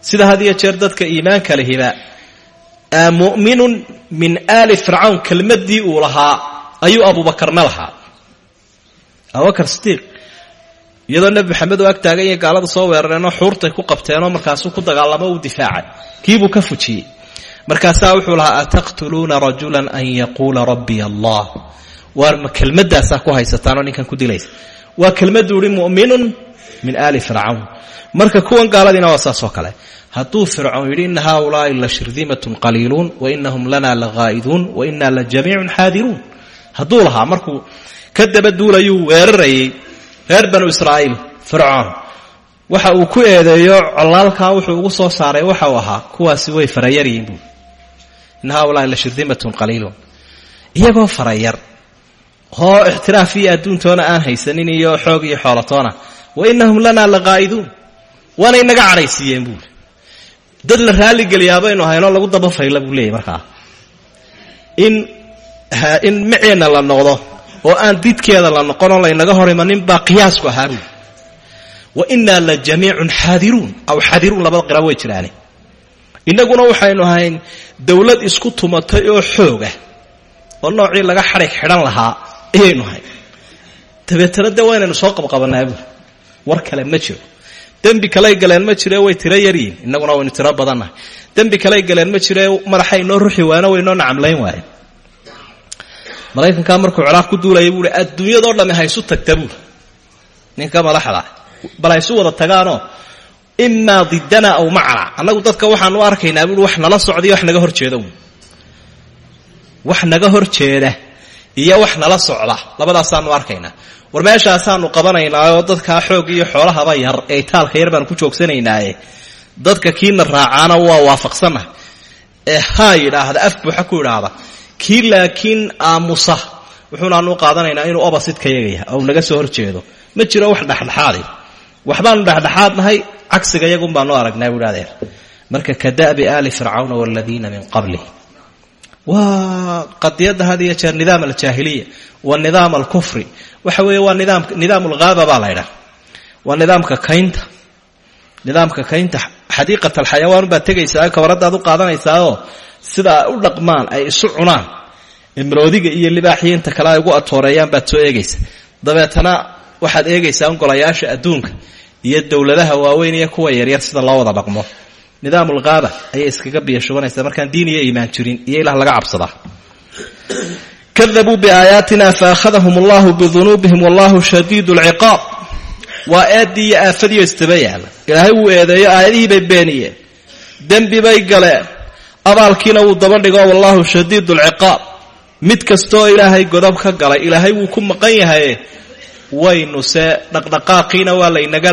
sida had iyo jeer dadka iimaanka lehiba mu'minun min aali fircawn kelmaddii uu lahaa ayuu abuubakarna lahaa. Abubakar sidiiq iyadoo nebi maxamed oo ag taagan iyo gaalada soo weerareenoo xuurtay ku qabteenoo markaasuu ku dagaalamo u difaacay. Kiibuu ka fujiyey. Markaasaa wuxuu lahaa ataqtuluuna rajulan an yaquula rabbiy allah waar ma kelmadaasaa ku haysataanoo ninkan ku dilaysa waa kelmaduu ihi mu'minun min aali fircawn. Marka kuwan gaaladiina waa saas oo kale. Hadduu fircoon yidhi ina la shirdimatun qaliiluun wa inahum lana lagaa'iduun wa ina la jamiicun xaadiruun hadduu lahaa markuu ka daba duulayuu weerarayay reer banu israa'iil fircoon waxa uu ku eedeeyo colaalkaa wuxuu ugu soo saaray waxau ahaa kuwaasi way farayaryihiin buu. Ina haaulaai la shirdimatun qaliiluun. Iyagoo farayar oo ixtiraaf iyo adduuntoona aan haysanin iyo xoog iyo xoolatoona. Wa inahum lana laqaa'iduun waana inaga cadhaysiiyeen buuli dad la raalligeliyaa baynu ahaynoo lagu daba fayla buu leeyahy markaa. In in miceenna la noqdo oo aan didkeeda la noqonoo laynaga hor imanin baa qiyaasku ahaa buuli wa innaa la jamiicun xaadiruun. Aw xadiruun labada qira way jiraane. Innaguna waxaynu ahayn dawlad isku tumatay oo xooga oo noocii laga xadhig xidhan lahaa ayaynu ahayn dabeetana de waynaynu soo qabqabanaa buuli war kale ma jiro. Dembi kaley galeen ma jire way tiro yaryihin innaguna waynu tiro badannahay. Dembi kaley galeen ma jire madaxay noo ruxi waana waynoo nacamlayn waaye maraykankaa markuu ciraaq ku duulayay buui adduunyadoo dhamme haysu tagta buuli ninka madaxda bal haysu wada tagaanoo imaa didana aw macna annagu dadka waxaan u arkaynaa buui wax nala socdaiyo wax naga hor jeeda wax naga hor jeeda iyo wax nala socda. Labadaasaanu arkaynaa war meeshaasaanu qabanaynaa oo dadkaa xoog iyo xoolahaba yar ee itaalka yar baanu ku joogsanaynaye. Dadka kiina raacaana waa waafaqsanah ee haa yidhaahda af buuxa ku idhaahda kii laakiin aamusa. Wuxuunaanu qaadanaynaa inuu obasidka yagaya ou naga soo horjeedo. Ma jiro wax dhexdhexaadi. Waxbaanu dhexdhexaadnahay cagsiga yagun baanu aragnaa buu adeer marka ka da'bi aali fircawna waladiina min qablih waa qadiyadda had iyo jeer nidaam aljaahiliya wa nidaam alkufri. Waxa weeye waa nidaam nidaam alghaaba baa la ydhaha waa nidaamka kaynta. Nidaamka kaynta xadiiqat alxayawaan baad tegaysaa kabaradaad u sida u dhaqmaan ay isu cunaan imroodiga iyo libaaxiyo inta kale ay ugu atooreeyaan baad soo eegaysa dabeetana waxaad eegaysaa golayaasha adduunka iyo dowladaha waaweyn iyo kuwa yaryar sida loo wada dhaqmo nidaam ulghaaba ayay iskaga biyashubanaysaa. Markaan diin iyo iimaan jirin iyo ilaah laga cabsadaa kadabuu biaayaatina faakhadahum allahu bidunuubihim wallahu shadiid lciqaab waa eeddii iyo aafadiioo istaba yaalla ilaahay wuu eedeeyo aayadihii bay beeniyeen. Dembi bay galeen. Abaalkiina wuu daba dhigo wallahu shadiid lciqaab mid kastooo ilaahay godob ka galay ilaahay wuu ku maqan yahaye waynu se dhaqdhaqaaqiina waa laynaga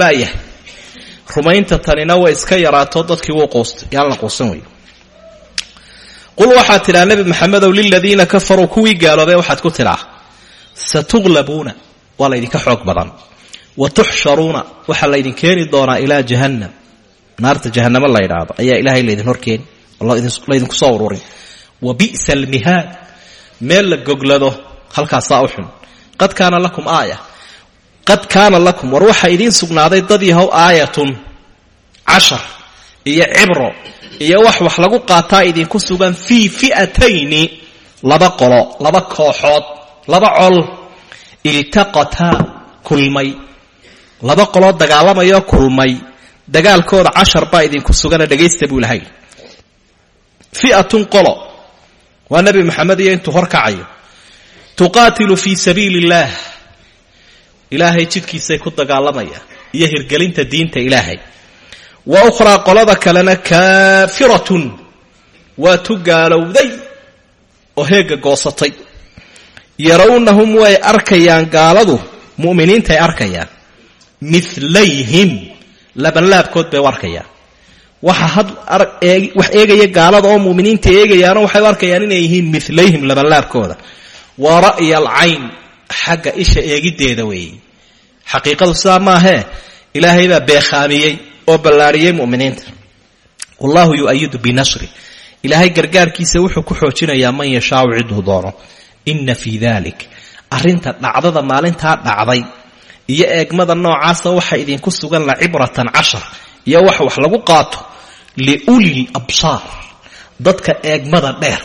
rumaynta tanina way iska yaraato dadkii wuu quustay yaalna quusan wey qul waxaad tidhaa nebi maxamedow liladiina kafaruu kuwii gaaloobay waxaad ku tidhaa satuglabuuna waa laydinka xoog badan. Wa tuxsharuuna waxaa laydin keeni doonaa ilaa jahannam. Naarta jahannamo la ydhaahdo ayaa ilaahay laydin horkeeni laydinku soo ururin. Wa bi'sa almihaad meel la goglado halkaasaa u xun. Qad kaana lakum aaya qad kaana lakum war waxaa idiin sugnaaday dad yahow aayatun cashar iyo cibro iyo wax wax lagu qaataa idinku sugan fii fi'atayni laba qolo laba kooxood laba col iltaqataa kulmay. Laba qoloo dagaalamayoo kulmay. Dagaalkooda cashar baa idinku sugana dhegaysta buu lahay. Fi'atun qolo. Waa nebi maxamed iyo intuu hor kacayo. Tuqaatilu fii sabiili illaah ilaahay jidhkiisay ku dagaalamayaan iyo hirgelinta diinta ilaahay. Wa ukhraa qolada kalena kaafiratun waa tu gaalowday oo heegga goosatay. Yarawnahum way arkayaan gaaladu mu'miniintay arkayaan. Milayhim labanlaabkood bay u arkayaan. Waxa had wax eegaya gaalada oo mu'miniinta eegayaano waxay u arkayaan inay yihiin milayhim labanlaabkooda wa ra'ya alcayn xagga isha eegiddeeda weeye xaqiiqadu sidaa maahee ilaahay baa beekhaamiyey oo ballaariyey mu'miniinta. Wallahu yu'ayidu binasri. Ilaahay gargaarkiisa wuxuu ku xoojinayaa man yashaau ciduu doono inna fii dalik arrinta dhacdada maalintaa dhacday iyo eegmada noocaasa waxa idinku sugan la cibratan cashar iyo wax wax lagu qaato liulil absaar. Dadka eegmada dheer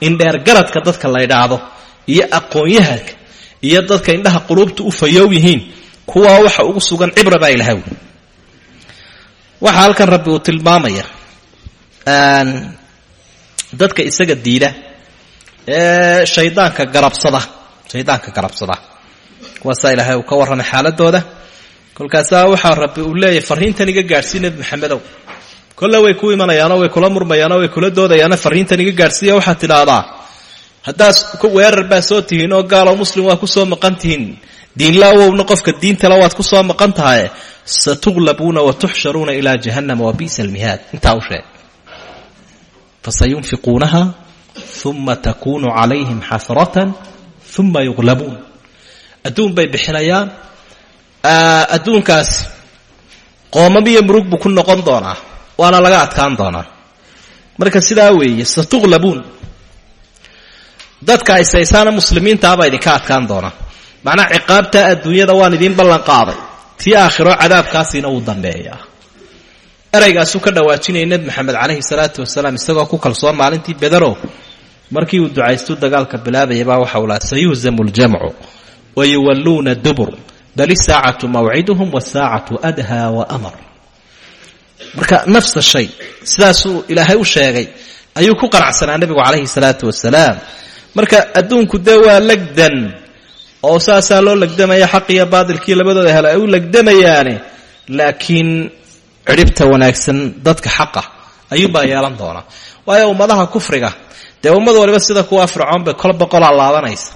indheer garadka dadka la ydhaahdo iyo aqoon-yahanka iyo dadka indhaha quluubta u fayow yihiin kuwaa waxa ugu sugan cibra baa ilahaw waxaa halkan rabbi uu tilmaamaya dadka isaga diida ee shaydaanka garabsada shaydaanka garabsada. Kuwaasaa ilaahay ka warramay xaaladooda. Kolkaasaa waxaa rabbi uu leeyahy farriintan iga gaadhsii nebi maxamedow kolle way ku imanayaanoo way kula murmayaanoo way kula doodayaano farriintan iga gaadhsiiya waxaad tidhaahdaa haddaad weerar baa soo tihiin oo gaaloo muslim waa ku soo maqan tihiin. Diinlaawowna qofka diintala waad ku soo maqan tahay. Satuglabuuna wa tuxsharuuna ilaa jahannama wa bi'sa almihaad. Intaa u sheeg. Fasayunfiquunaha uma takunu calayhim xasratan uma yuglabuun adduun bay bixinayaan. Adduunkaasi qoomamiyo murug buu ku noqon doonaa. Waana laga adkaan doonaa. Marka sidaa weeye satuqlabuun dadka isaysaana muslimiintaabaa idinka adkaan doonaa macnaha ciqaabtaa adduunyada waan idiin ballan qaaday tii aakhiro cadaabkaasiina wuu dambeeyaa. Eraygaasuu ka dhawaajinaya maxamed calayhi salaatu wasalaam isagoo ku kalsoon maalintii bederow markii uu ducaystu dagaalka bilaabaya baa waxa uu laha sayuhzamu ljamcu wa yuwalluuna dubur bal isaacatu mawciduhum wasaacatu adhaa wa amar. Marka nafsa shay sidaasuu ilaahay u sheegay ayuu ku qanacsanaa nebigu calayhi salaatu wasalaam marka adduunku dee waa legdan oo saasaa loo legdamaya xaq iyo baadilkii labadooda hela ay u legdamayaane laakiin cidhibta wanaagsan dadka xaqa ayuunbaa yeelan doonaa. Waayo ummadaha kufriga dee ummad waliba sida kuwaa fircoon kol boqolaa laabanaysa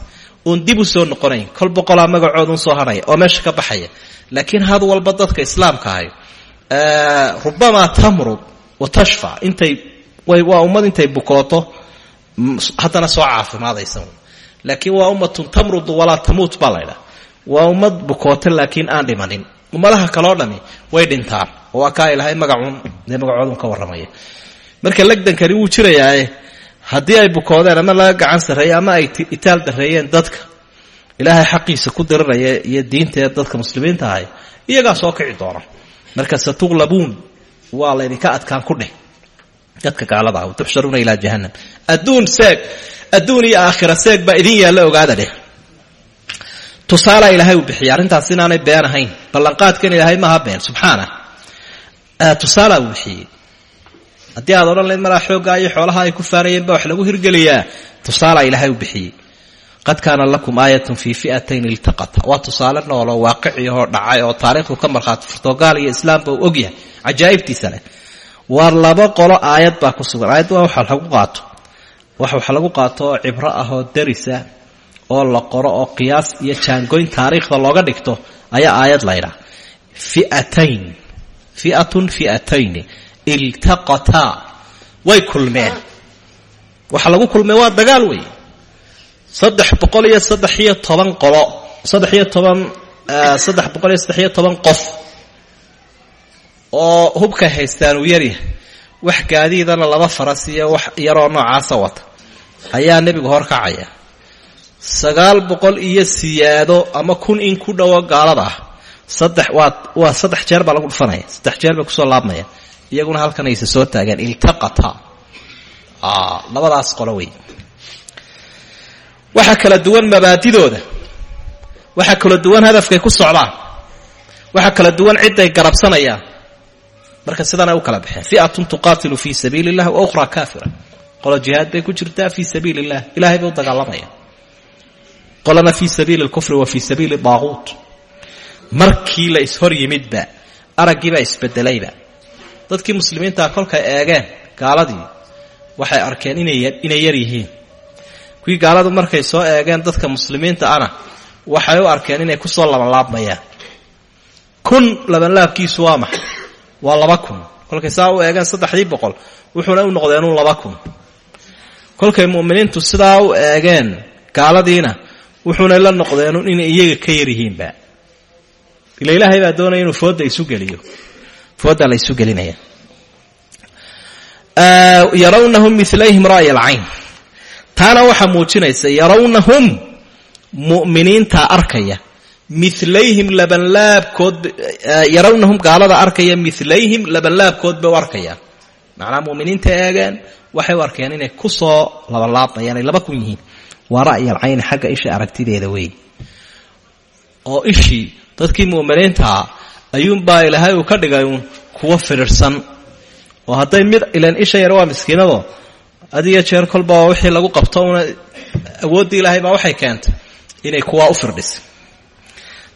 uun dib u soo noqonayn kol boqolaa magacooda un soo hadhaya oo meesha ka baxaya. Laakiin had walba dadka islaamka ahay rubamaa tamrud wa tashfa intay waa ummad intay bukooto haddana soo caafimaadaysa laakiin waa ummatun tamrudu walaa tamuut baa laydhaha waa ummad bukooto laakiin aan dhimanin. Ummadaha kaloo dhami way dhintaan. Oo waa kaa ilahay magacuun dee magacoodun ka warramaya. Marka legdankani wuu jirayaae haddii ay bukoodeen ama laga gacan sarreeyey ama ay itaal darreeyeen dadka ilaahay xaqiisa ku diriraya iyo diintaee dadka muslimiinta ahay iyagaa soo kici doona. Marka satuqlabuun waa laydinka adkaan ku dheh dadka gaalada ah tuxsharuuna ilaa jahannam. Adduun seeg adduun iyo aakhira seeg baa idin yaalla ogaada dheh. Tusaalaa ilaahay uu bixiyay arrintaas inaanay been ahayn ballanqaadkan ilaahay maaha been subxaana. Tusaalaa uu bixiyey haddii aad odhan layd maraa xooggaa iyo xoolaha ay ku faanayeen baa wax lagu hirgeliyaa. Tusaalaa ilaahay uu bixiyey qad kaana lakum aayatun fii fi'atayn iltaqata. Waa tusaale nooloo waaqiciyahoo dhacay oo taariikhdu ka markhaati furto gaal iyo islaamba uu ogyahay cajaa'ibtiisa leh waa laba qolo aayad baa ku sugan. Aayad waa waxa lagu qaato. Wax wax lagu qaato oo cibro ah oo darisa oo la qoro oo qiyaas iyo jaangoyn taariikhda looga dhigto ayaa aayad laydhaa fi'atayn. Fi'atun fi'atayni iltaqataa way kulmeen. Waxa lagu kulmeen waa dagaal wey saddex qolo. Saddex iyo toban qof oo hubkay haystaan uu yaryahay wax gaadiidana laba faras iyo wax yaroo noocaasa wata. Ayaa nebigu horkacaya sagaal boqol iyo siyaado ama kun in ku dhowo gaalada ah. Saddex waa waa saddex jeer baa lagu dhufanaya. Saddex jeer bay ku soo laabmaya. Iyaguna halkan aysa soo taageen iltaqata. Labadaas qolo wey waxaa kala duwan mabaadidooda. Waxaa kala duwan hadafkay ku socdaan. Waxaa kala duwan cidday garabsanayaan marka sidanay u kala baxeen. Fi'atun tuqaatilu fii sabiili wa ukhraa kaafira qolo jihaad bay ku jirtaa fii sabiili ilahay bay u dagaalamaya. Qolana fii sabiili lkufri wa fii sabiili daaquut markii la ishor yimidba araggiibaa isbedelayba dadkii muslimiintaa kolkay eegeen gaaladii waxay arkeen inay yar yihiin. Kuwii gaaladu markay soo eegeen dadka muslimiinta ana waxay u arkeen inay ku soo labanlaabmayaan kun labanlaabkiisu waa maxay waa laba kun. Kolkay saa u eegeen saddexdii boqol. Wuxuuna u noqdeenun laba kun. Kolkay mu'miniintu sidaa u eegeen gaaladiina wuxuunay la noqdeenun inay iyaga ka yar yihiinba. Ila ilaahay baa doonaya inuu fooda isu geliyo. Fooda la isu gelinaya. Yarawnahum milayhim ra'ya alcayn taana waxaa muujinaysa yarawnahum mu'miniinta arkaya milayhim labanlaabkood yarawnahum gaalada arkaya milayhim labanlaabkood bay u arkayaan macnaa mu'miniinta eegeen waxay u arkeen inay ku soo labanlaabmayaan ay laba kun yihiin. Waa ra'y alcayni xagga isha aragtideeda wey oo ishii dadkii mu'miniintaa ayuunbaa ilaahay uu ka dhigay kuwa firirsan oo hadday mid ilan isha yar waa miskiinado adiyo jeer kolba wixii lagu qabto una awooddii ilaahay baa waxay keentay inay kuwaa u firdhisay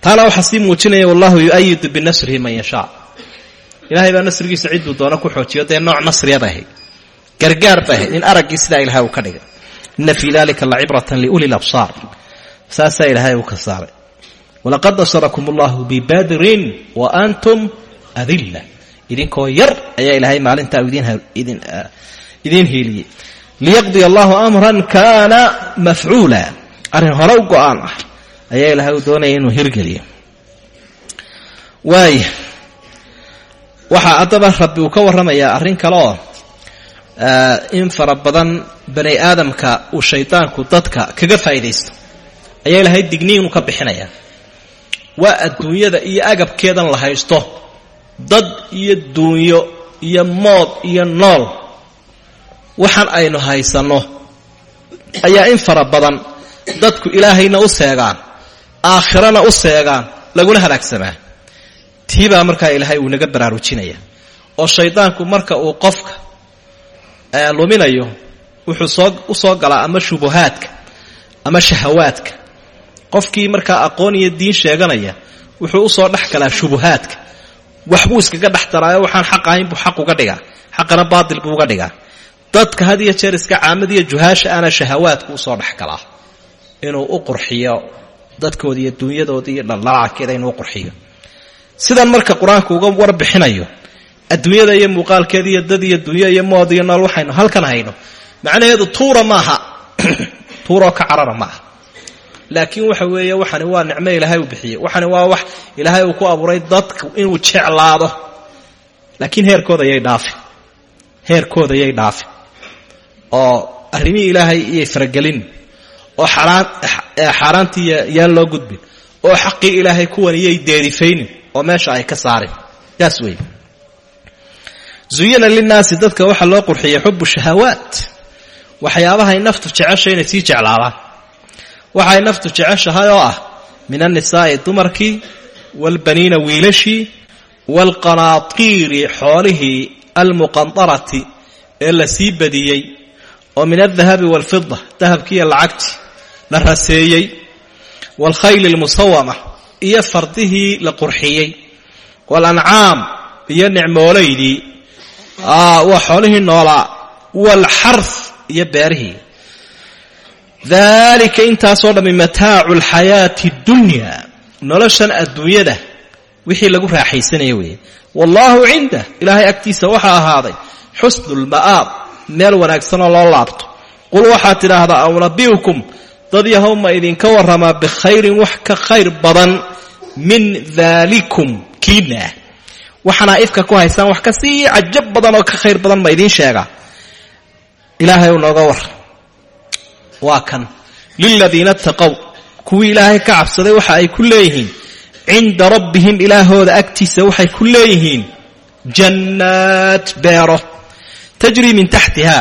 taana waxaa sii muujinaya wallahu yu-ayidu binasrihi man yashaa. Ilahay baa nasrigiisa cidduu doona ku xoojiyo dee nooc nasriya bay ahayd gargaar bay ahayd in araggii sidaa ilahay uu ka dhigay. Ina fii dalika lacibratan liuli labsaar saasaa ilaahay uu ka saaray. Walaqad nasarakum allahu bibadrin wa antum adilla. Idinkoo yar ayaa ilaahay maalintaa idiin hiiliyey liyaqdiya allahu amran kaana mafcuula. Arrin hore u go'aan ah ayaa ilaahay uu doonaya inuu hirgeliyo waaya waxaa haddaba rabbi uu ka warramayaa arrin kale oo in fara badan bani aadamka uu shaydaanku dadka kaga faa'iidaysto. Ayaa ilahay digniinu ka bixinayaa waa adduunyada iyo agabkeedan la haysto. Dad iyo duunyo iyo mood iyo nool. Waxaan aynu haysanno. Ayaa in fara badan dadku ilaahayna u seegaan aakhirana u seegaan laguna halaagsamaa. Tii baa markaa ilaahay uu naga baraarujinaya. Oo shaydaanku marka uu qofka luminayo wuxuu soo u soo galaa ama shubuhaadka ama shahawaadka. Qofkii markaa aqoon iyo diin sheeganaya wuxuu u soo dhex galaa shubuhaadka. Waxbuu iskaga dhex daraayo waxaan xaq ahayn buu xaq uga dhigaa. Xaqana baatil buu uga dhigaa. Dadka had iyo jeer iska caamadiiyo juhaasha ana shahawaadku u soo dhex galaa. Inuu u qurxiyo dadkooda iyo duunyadooda iyo dhaldhalackeeda inuu qurxiyo. Sidan marka qur'aanku uga warbixinayo adduunyada iyo muuqaalkeeda iyo dad iyo dunyo iyo mood iyo nool waxaynu halkan hayno macnaheedu tuura maaha tuuroo ka carara maaha. Laakiin waxa weeye waxani waa nicmo ilaahay uu bixiyey waxani waa wax ilaahay uu ku abuuray dadku inuu jeclaado. Laakiin heerkooda yay dhaafin heerkooda yay dhaafin oo arrimihii ilaahay iyay faragelin oo xaaraantii yaan loo gudbin oo xaqii ilaahay kuwan iyay deerifaynin oo meesha ay ka saarin taas wey zuyina linnaasi dadka waxaa loo qurxiyey xubu shahawaat. Waxyaabahay naftu jeceshay inay sii jeclaadaan. Waxay naftu jeceshahay oo ah min annisaa'i dumarkii waalbaniina wiilashii waalqanaatiiri xoolihii almuqandarati ee la sii badiyey oo min aldahabi waalfida dahabkiiyo lacagtii la raseeyey waalkhayli almusawama iyo fardihii la qurxiyey waalancaam iyo nicmoolaydii waa xoolihii noolaa waalxarf iyo beerihii. Daalika intaasoo dhammi mataacu alxayaati اddunya noloshan adduunyada wixii lagu raaxaysanaya weeye. Wallaahu cindah ilaahay agtiisa waxaa ahaaday xusnu lma'aab meel wanaagsanoo loo laabto. Qul waxaad tidhaahdaa awnabi'ukum dad yahow ma idinka warramaa bikhayrin wax ka khayr badan min daalikum kiina ah waxaanaa ifka ku haysaan wax ka sii cajab badan oo ka khayr badan ma idiin sheegaa ilaahay u nooga war. Waa kan. Liladiina taqow kuwii ilaahay ka cabsaday waxa ay ku leeyihiin. Cinda rabbihim ilaahooda agtiisa waxay ku leeyihiin. Jannaat beero. Tajrii min taxtiha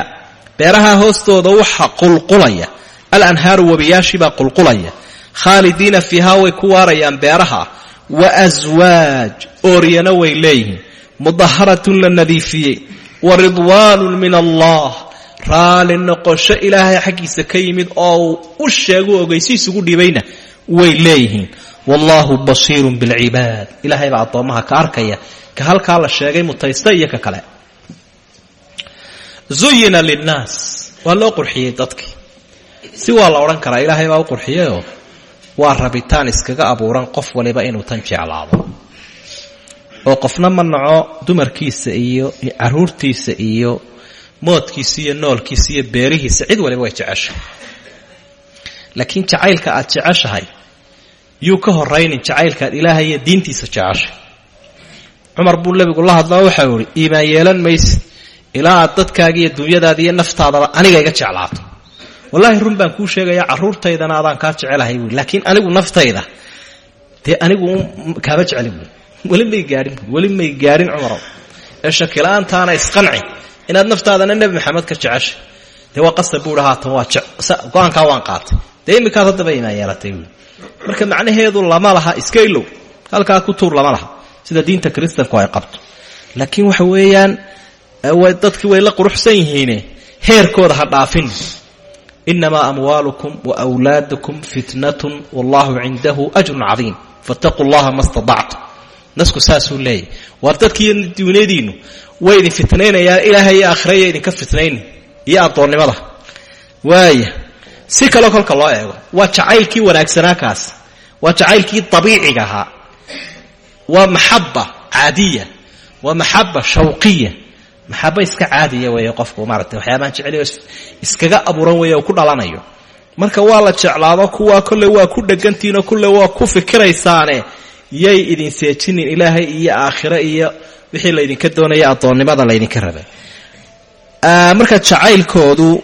beeraha hoostooda waxa qulqulaya alanhaaru webiyaashibaa qulqulaya. Khaalidiina fiihaa way ku waarayaan beeraha. Wa aswaaj ooryana way leeyihiin. Mudaharatun la nadiifiyey. Wa ridwaanun min allah. Raali noqosho ilaahay xaggiisa ka yimid oo uu u sheegu ogeysiis ugu dhibayna way leeyihiin. Wallaahu basiirun bilcibaad. Ilaahay baa addoommaha ka arkaya. Ka halkaa la sheegay mutaysta iyo ka kale. Zuyina linnaas. Waa loo qurxiyey dadkii si waa la odhan karaa ilaahay baa u qurxiyayoo waa rabitaan iskaga abuuran qof waliba inuu tan jeclaado. Oo qofna ma naco dumarkiisa iyo caruurtiisa iyo moodkiisa iyo noolkiisa iyo beerihiisa cid waliba way jeceshahay. Laakiin jacaylka aad jeceshahay yuu ka horaynin jacaylkaad ilaahay iyo diintiisa jeceshay cumar buu nebigu la hadlaa waxau ihi iimaan yeelan mayse ilaa aad dadkaaga iyo dunyadaada iyo naftaadaba aniga iga jeclaato wallaahi run baan kuu sheegayaa carruurtaydana adaan kaa jecelahay buui laakiin anigu naftayda dee anigu kaama jecli buui weli may gaadhin buui weli may gaadhin cumarow ee shakila-aantaana inaad naftaadana nebi maxamed ka jeceshay dee waa qasab buuhi haatan waa go'aankaa waan qaatay. Dee iminkaad haddaba imaan yeelatay buui marka macnaheedu lama laha iska halkaa ku tuur lama laha. Sida diinta kiristanku ay qabto. Laakiin waxa weeyaan dadkii way la quruxsan yihiine heerkooda ha dhaafin inamaa amwaalukum wa wlaadukum fitnatun wallahu cindahu ajrun cadiim fattaquu llaha ma stadactum nasku saasuu leeyahy waar dadkiiyo duunyadiinnu way idin fitnaynayaan ilaahay iyo aakhiraya idinka fitnayni iyo addoonnimada waaya si kaloo kolka loo eego waa jacaylkii wanaagsanaa kaas waa jacaylkii dabiiciga ahaa waa maxaba caadiya waa maxaba shawqiya maxaba iska caadiya weeye qofku maarata waxyaabahan jeceliyo iskaga abuuran oo ku dhalanayo. Marka waa la jeclaado kuwaa kolle waa ku dhegantihinoo kulle waa ku fikiraysaane yay idin seejinin ilaahay iyo aakhiro iyo wixii laydinka doonaya addoonnimada laydinka rabay. Marka jacaylkoodu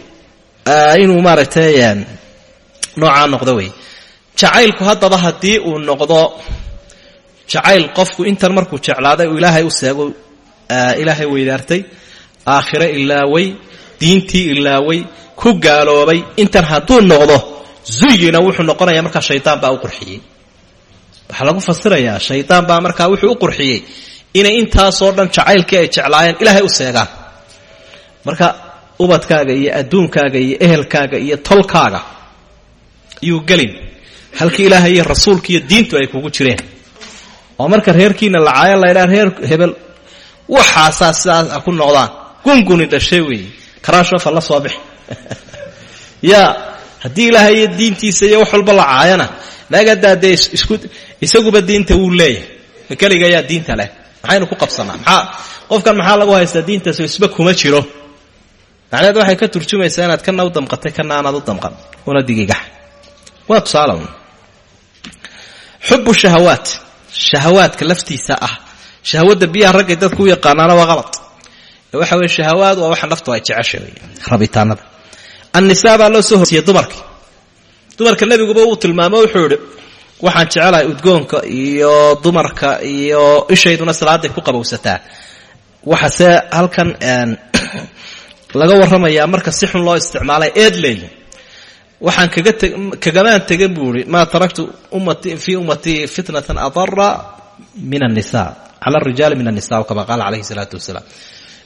inuu maaragtay noocaa noqdo wey jacaylku haddaba haddii uu noqdo jacayl qofku intan markuu jeclaaday uu ilaahay u seego ilaahay weydaartay. Aakhiro ilaaway diintii ilaaway ku gaaloobay. Intan hadduu noqdo zuyina wuxuu noqonayaa markaa shaydaan baa u qurxiyey. Waxaa lagu fasirayaa shaydaan baa markaa wuxuu u qurxiyey inay intaasoo dhan jacaylkii ay jeclaayeen. Ilaahay u seegaan marka ubadkaaga iyo adduunkaaga iyo ehelkaaga iyo tolkaaga yuu gelin. Halkii ilaahay iyo rasuulka iyo diintu ay kugu jireen. Oo marka reerkiina lacaayo laydhaa reer hebel waxaasaa sidaas a ku noqdaan. Gunguni dhashay weeye karaashofa la soo bix yaa haddii ilaahay iyo diintiisa iyo wax walba la caayana naagadaa dee isku isaguba diinta wuu leeyahay. Keliga ayaa diinta leh. Maxaynu ku qabsanaa? Maxaa qofkan maxaa lagu haystaa diintaasoo isba kuma jiro? Macnaheed waxay ka turjumaysaa inaad kana damqatay kana u damqan. Una digigax waa tusaale xubu shahawaat. Ah shahwadda biyaha raggay dadku u yaqaanaana waa qalad waxa weye shahawaad waa waxa naftu ay jecesha wey rabitaanada. Annisaa baa loo soo horsiiyey dumarkii dumarka nebiguba uu tilmaamo wuxuu idhi waxaan jecelahay udgoonka iyo dumarka iyo ishayduna salaaday ku qabowsataa. Waxase halkan laga warramayaa marka si xun loo isticmaalay eed leeyi waxaan kaga kagamaan tegan buu ihi maa taraktu ummati fii ummatii fitnatan adara min annisa cala arijaali min annisa kama qaala calayhi salaatu wasalaam.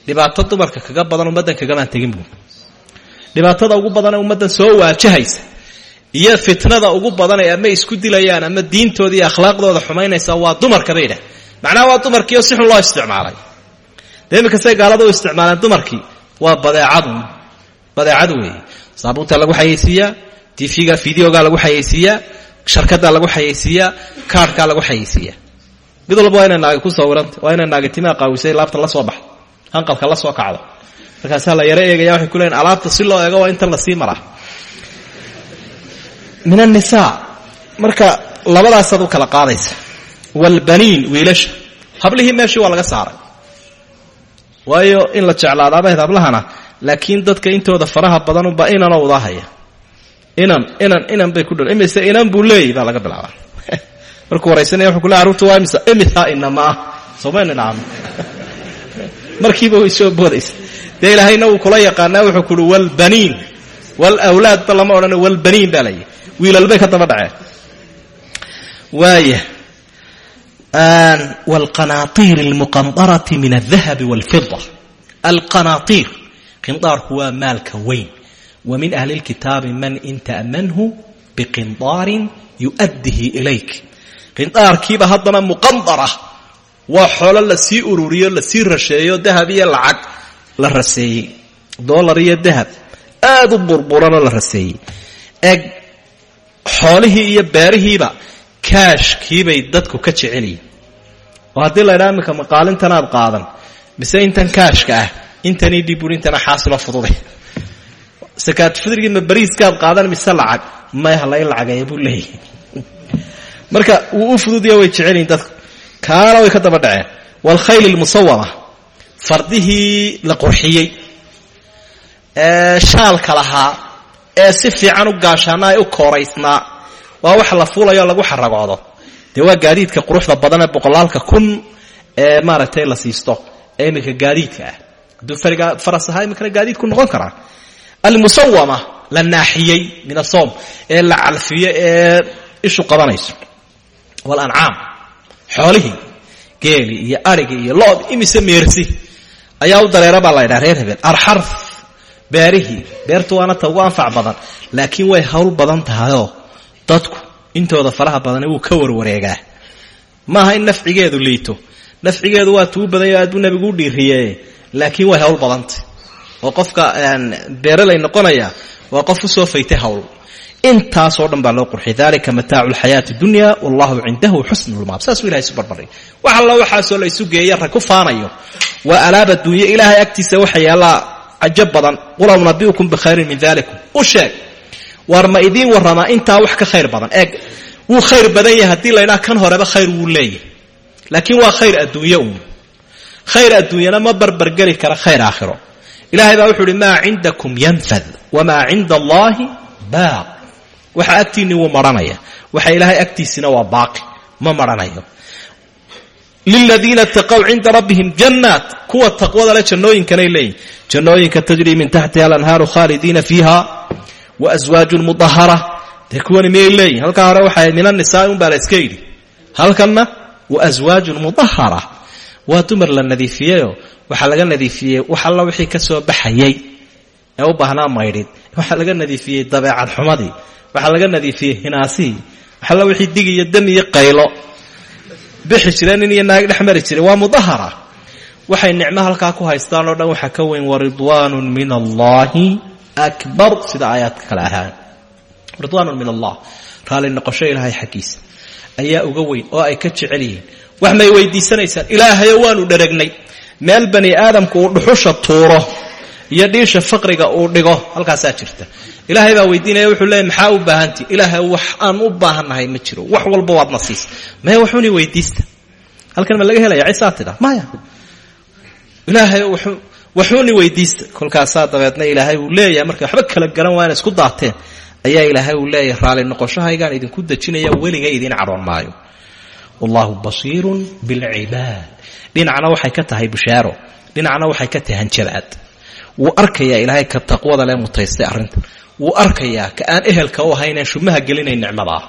Dhibaato dumarka kaga badan ummaddan kagamaan tegin buu. Dhibaatada ugu badanee ummaddan soo waajahaysa iyo fitnada ugu badanay ama isku dilayaan ama diintooda iyo akhlaaqdooda xumaynaysa waa dumarka bay dhah macnaha waa dumarkiioo si xun loo isticmaalay. Dee iminka say gaalada u isticmaaleen dumarkii waa badeecadu. Badeecad weeye. Saabuunta lagu xayaysiiyaa tv-ga videoga lagu xayaysiiyaa sharkada lagu xayaysiiyaa kaarhkaa lagu xayaysiiyaa mid walba waa inay ku sawiranta waa inay naagi timaa qaawisay laabta la soo baxdo hanqalka la soo kacdo. Markaasaa la yaro eegaya waxay ku alaabta si loo eego waa intan la sii maraa. Min annisaa marka labadaasaad u kala qaadaysa. Waalbaniin wiilasha. Hablihii meeshii waa laga saaray. Waayo in la jeclaadaabahd hablahana laakiin dadka intooda faraha badanunbaa inanoo udahaya inan inan inan bay ku dh imise inan buu baa laga bilaabaa markuu waraysanaya wuxuu kule arruurta waa imisa? Imithaa inama ah. Somayna dhacno markiiba way soo boodaysa. Dee ilaahayna wuu kula yaqaanaa wuxuu kuhi walbaniin walawlaadba lama odhana walbaniin baa layihi wiilal bay ka daba dhaceen. Waaya wlqanaatiir almuqandarati min aldahabi walfida alqanaatiir qindaarku waa maalka weyn. Wa min ahli lkitaabi man in ta'manhu biqindaarin yu'addihi ilayk qindaarkiiba haddana muqandara waa xoolo la sii ururiyo la sii rasheeyo dahab iyo lacag la raseeyey. Dolar iyo dahab aad u burburanoo la raseeyey. Eg xoolihii iyo beerihiiba kaashkiibay dadku ka jecelyihin oo haddii la ydhaha iminka maqaalintanaad qaadan. Mise intan kaashka ah intanii dhibur intana xaasilo fududay. Fidrigii ma bariiskaad qaadan mise lacag? May hala in lacageeya buu leeyahay marka wuu u fududaya way jecelyihin dadku kaana way ka daba dhaceen. Waalkhayl lmusawama fardihii la qurxiyey. Ee shaalka lahaa. Ee si fiican u gaashaana u kooraysnaa. Waa wax la fuulayo lagu xaragoodo dee waa gaadiidka quruxda badan ee boqolaalka kun ee maaragtay la siisto ee iminka gaadiidka ah. Hadduu faras ahaa iminkana gaadiidku noqon karaa. Almusawama la naaxiyey min asoom ee la calfiyo ee ishu qabanayso walancaam xoolihii geeli iyo arigii iyo lood imise meersi. Ayaa u dareera baa la ydhaha reer hebel arxar beerihii beertu waana ta ugu anfac badan laakiin way hawl badan tahayoo dadku intooda faraha badani wuu ka warwareegaa. Maaha in nafcigeedu liito nafcigeedu waa tuu badanya aad buu nebigu u dhiiriye laakiin way hawl badantay oo qofka beeralay noqonaya waa qof u soo faytay hawl intaasoo dhan baa loo qurxiyay dalika mataacu lxayaati dunya wallahu cindahu xusnu lmaab saasuu ilahay isu barbaray. Wax alla waxaasoo la geeya rag faanayo. Waa alaab adduunye ilaahay agtiisa waxa yaallaa cajab badan. Qul aw nabiukum bikhayrin min dalikum u sheeg. Waar ma idiin warramaa intaa wax ka khayr badan. Eeg wuu khayr badan yahay haddii laydhaha kan horeba khayr wuu leeyahay. Laakiin waa khayr adduunye uun. Khayr adduunyana ma barbargeli kara khayr aakhiro. Ilaahay baa wuxuu uhi maa cindakum yanfad wamaa cinda allaahi baaq waxa agtiinni wuu maranaya. Waxa ilaahay agtiisina waa baaqi. Ma maranayo. Liladiina taqow cinda rabbihim jannaat. Kuwa taqwada le jannooyinkanay leeyihiin jannooyinka tajrii min taxtiha alanhaaru khaalidiina fiiha wa aswaajun mudahara dee kuwani miyay leeyihiin hore waxaa min annisaai un baa iska yidhi. Halkanna wa aswaajun mudahara waa dumar la nadiifiyeyoo waxaa laga nadiifiyey wax alla wixii ka soo baxayay. Ee u baahnaa maydhid. Waxaa laga nadiifiyey dabeecad xumadii waxaa laga nadiifiyey hinaasihii wax alla wixii dig iyo dam iyo qaylo. Bixi jireen nin iyo naag dhex mari waa mudahara. Waxay nicmo halkaa ku haystaan oo dhan. Waxaa ka weyn waridwaanun min allaahi akbar. Sida aayaadka kale ahaan. Ridwaanun min allah. Raalli noqosho ilaahay xaggiisa ayaa uga weyn oo ay ka jecel yihiin. Wax may weydiisanaysaan. Ilaahayo waanu dharagnay meel bani aadamku uu dhuxusha tuuro iyo dhiisha faqriga uu dhigo. Halkaasaa jirta ilaahay baa weydiinaya wuxuu leeyay maxaa u baahantii ilaahay wax aan u baahannahay ma jiro. Wax walba waadna siisa maya waxuuni weydiista. Halkan ma laga helaya cisaa maya. Ilaahay waxuuni weydiista. Kolkaasaa dabeedna ilaahay uu leeyahay markay waxba kala garan waana isku daateen. Ayaa ilaahay uu leeyahay raalli noqoshahaygaan idinku dejinaya weliga idiin cadhoon maayo. Wallahu basiirun bilcibaad. Dhinacna waxay ka tahay bishaaro dhinacna waxay ka tahay hanjabaad wuu arkayaa ilaahay ka taqwada le mutaystay arrinta wuu arkayaa ka aan ehelka u ahayneen shumaha gelinayn nicmada ah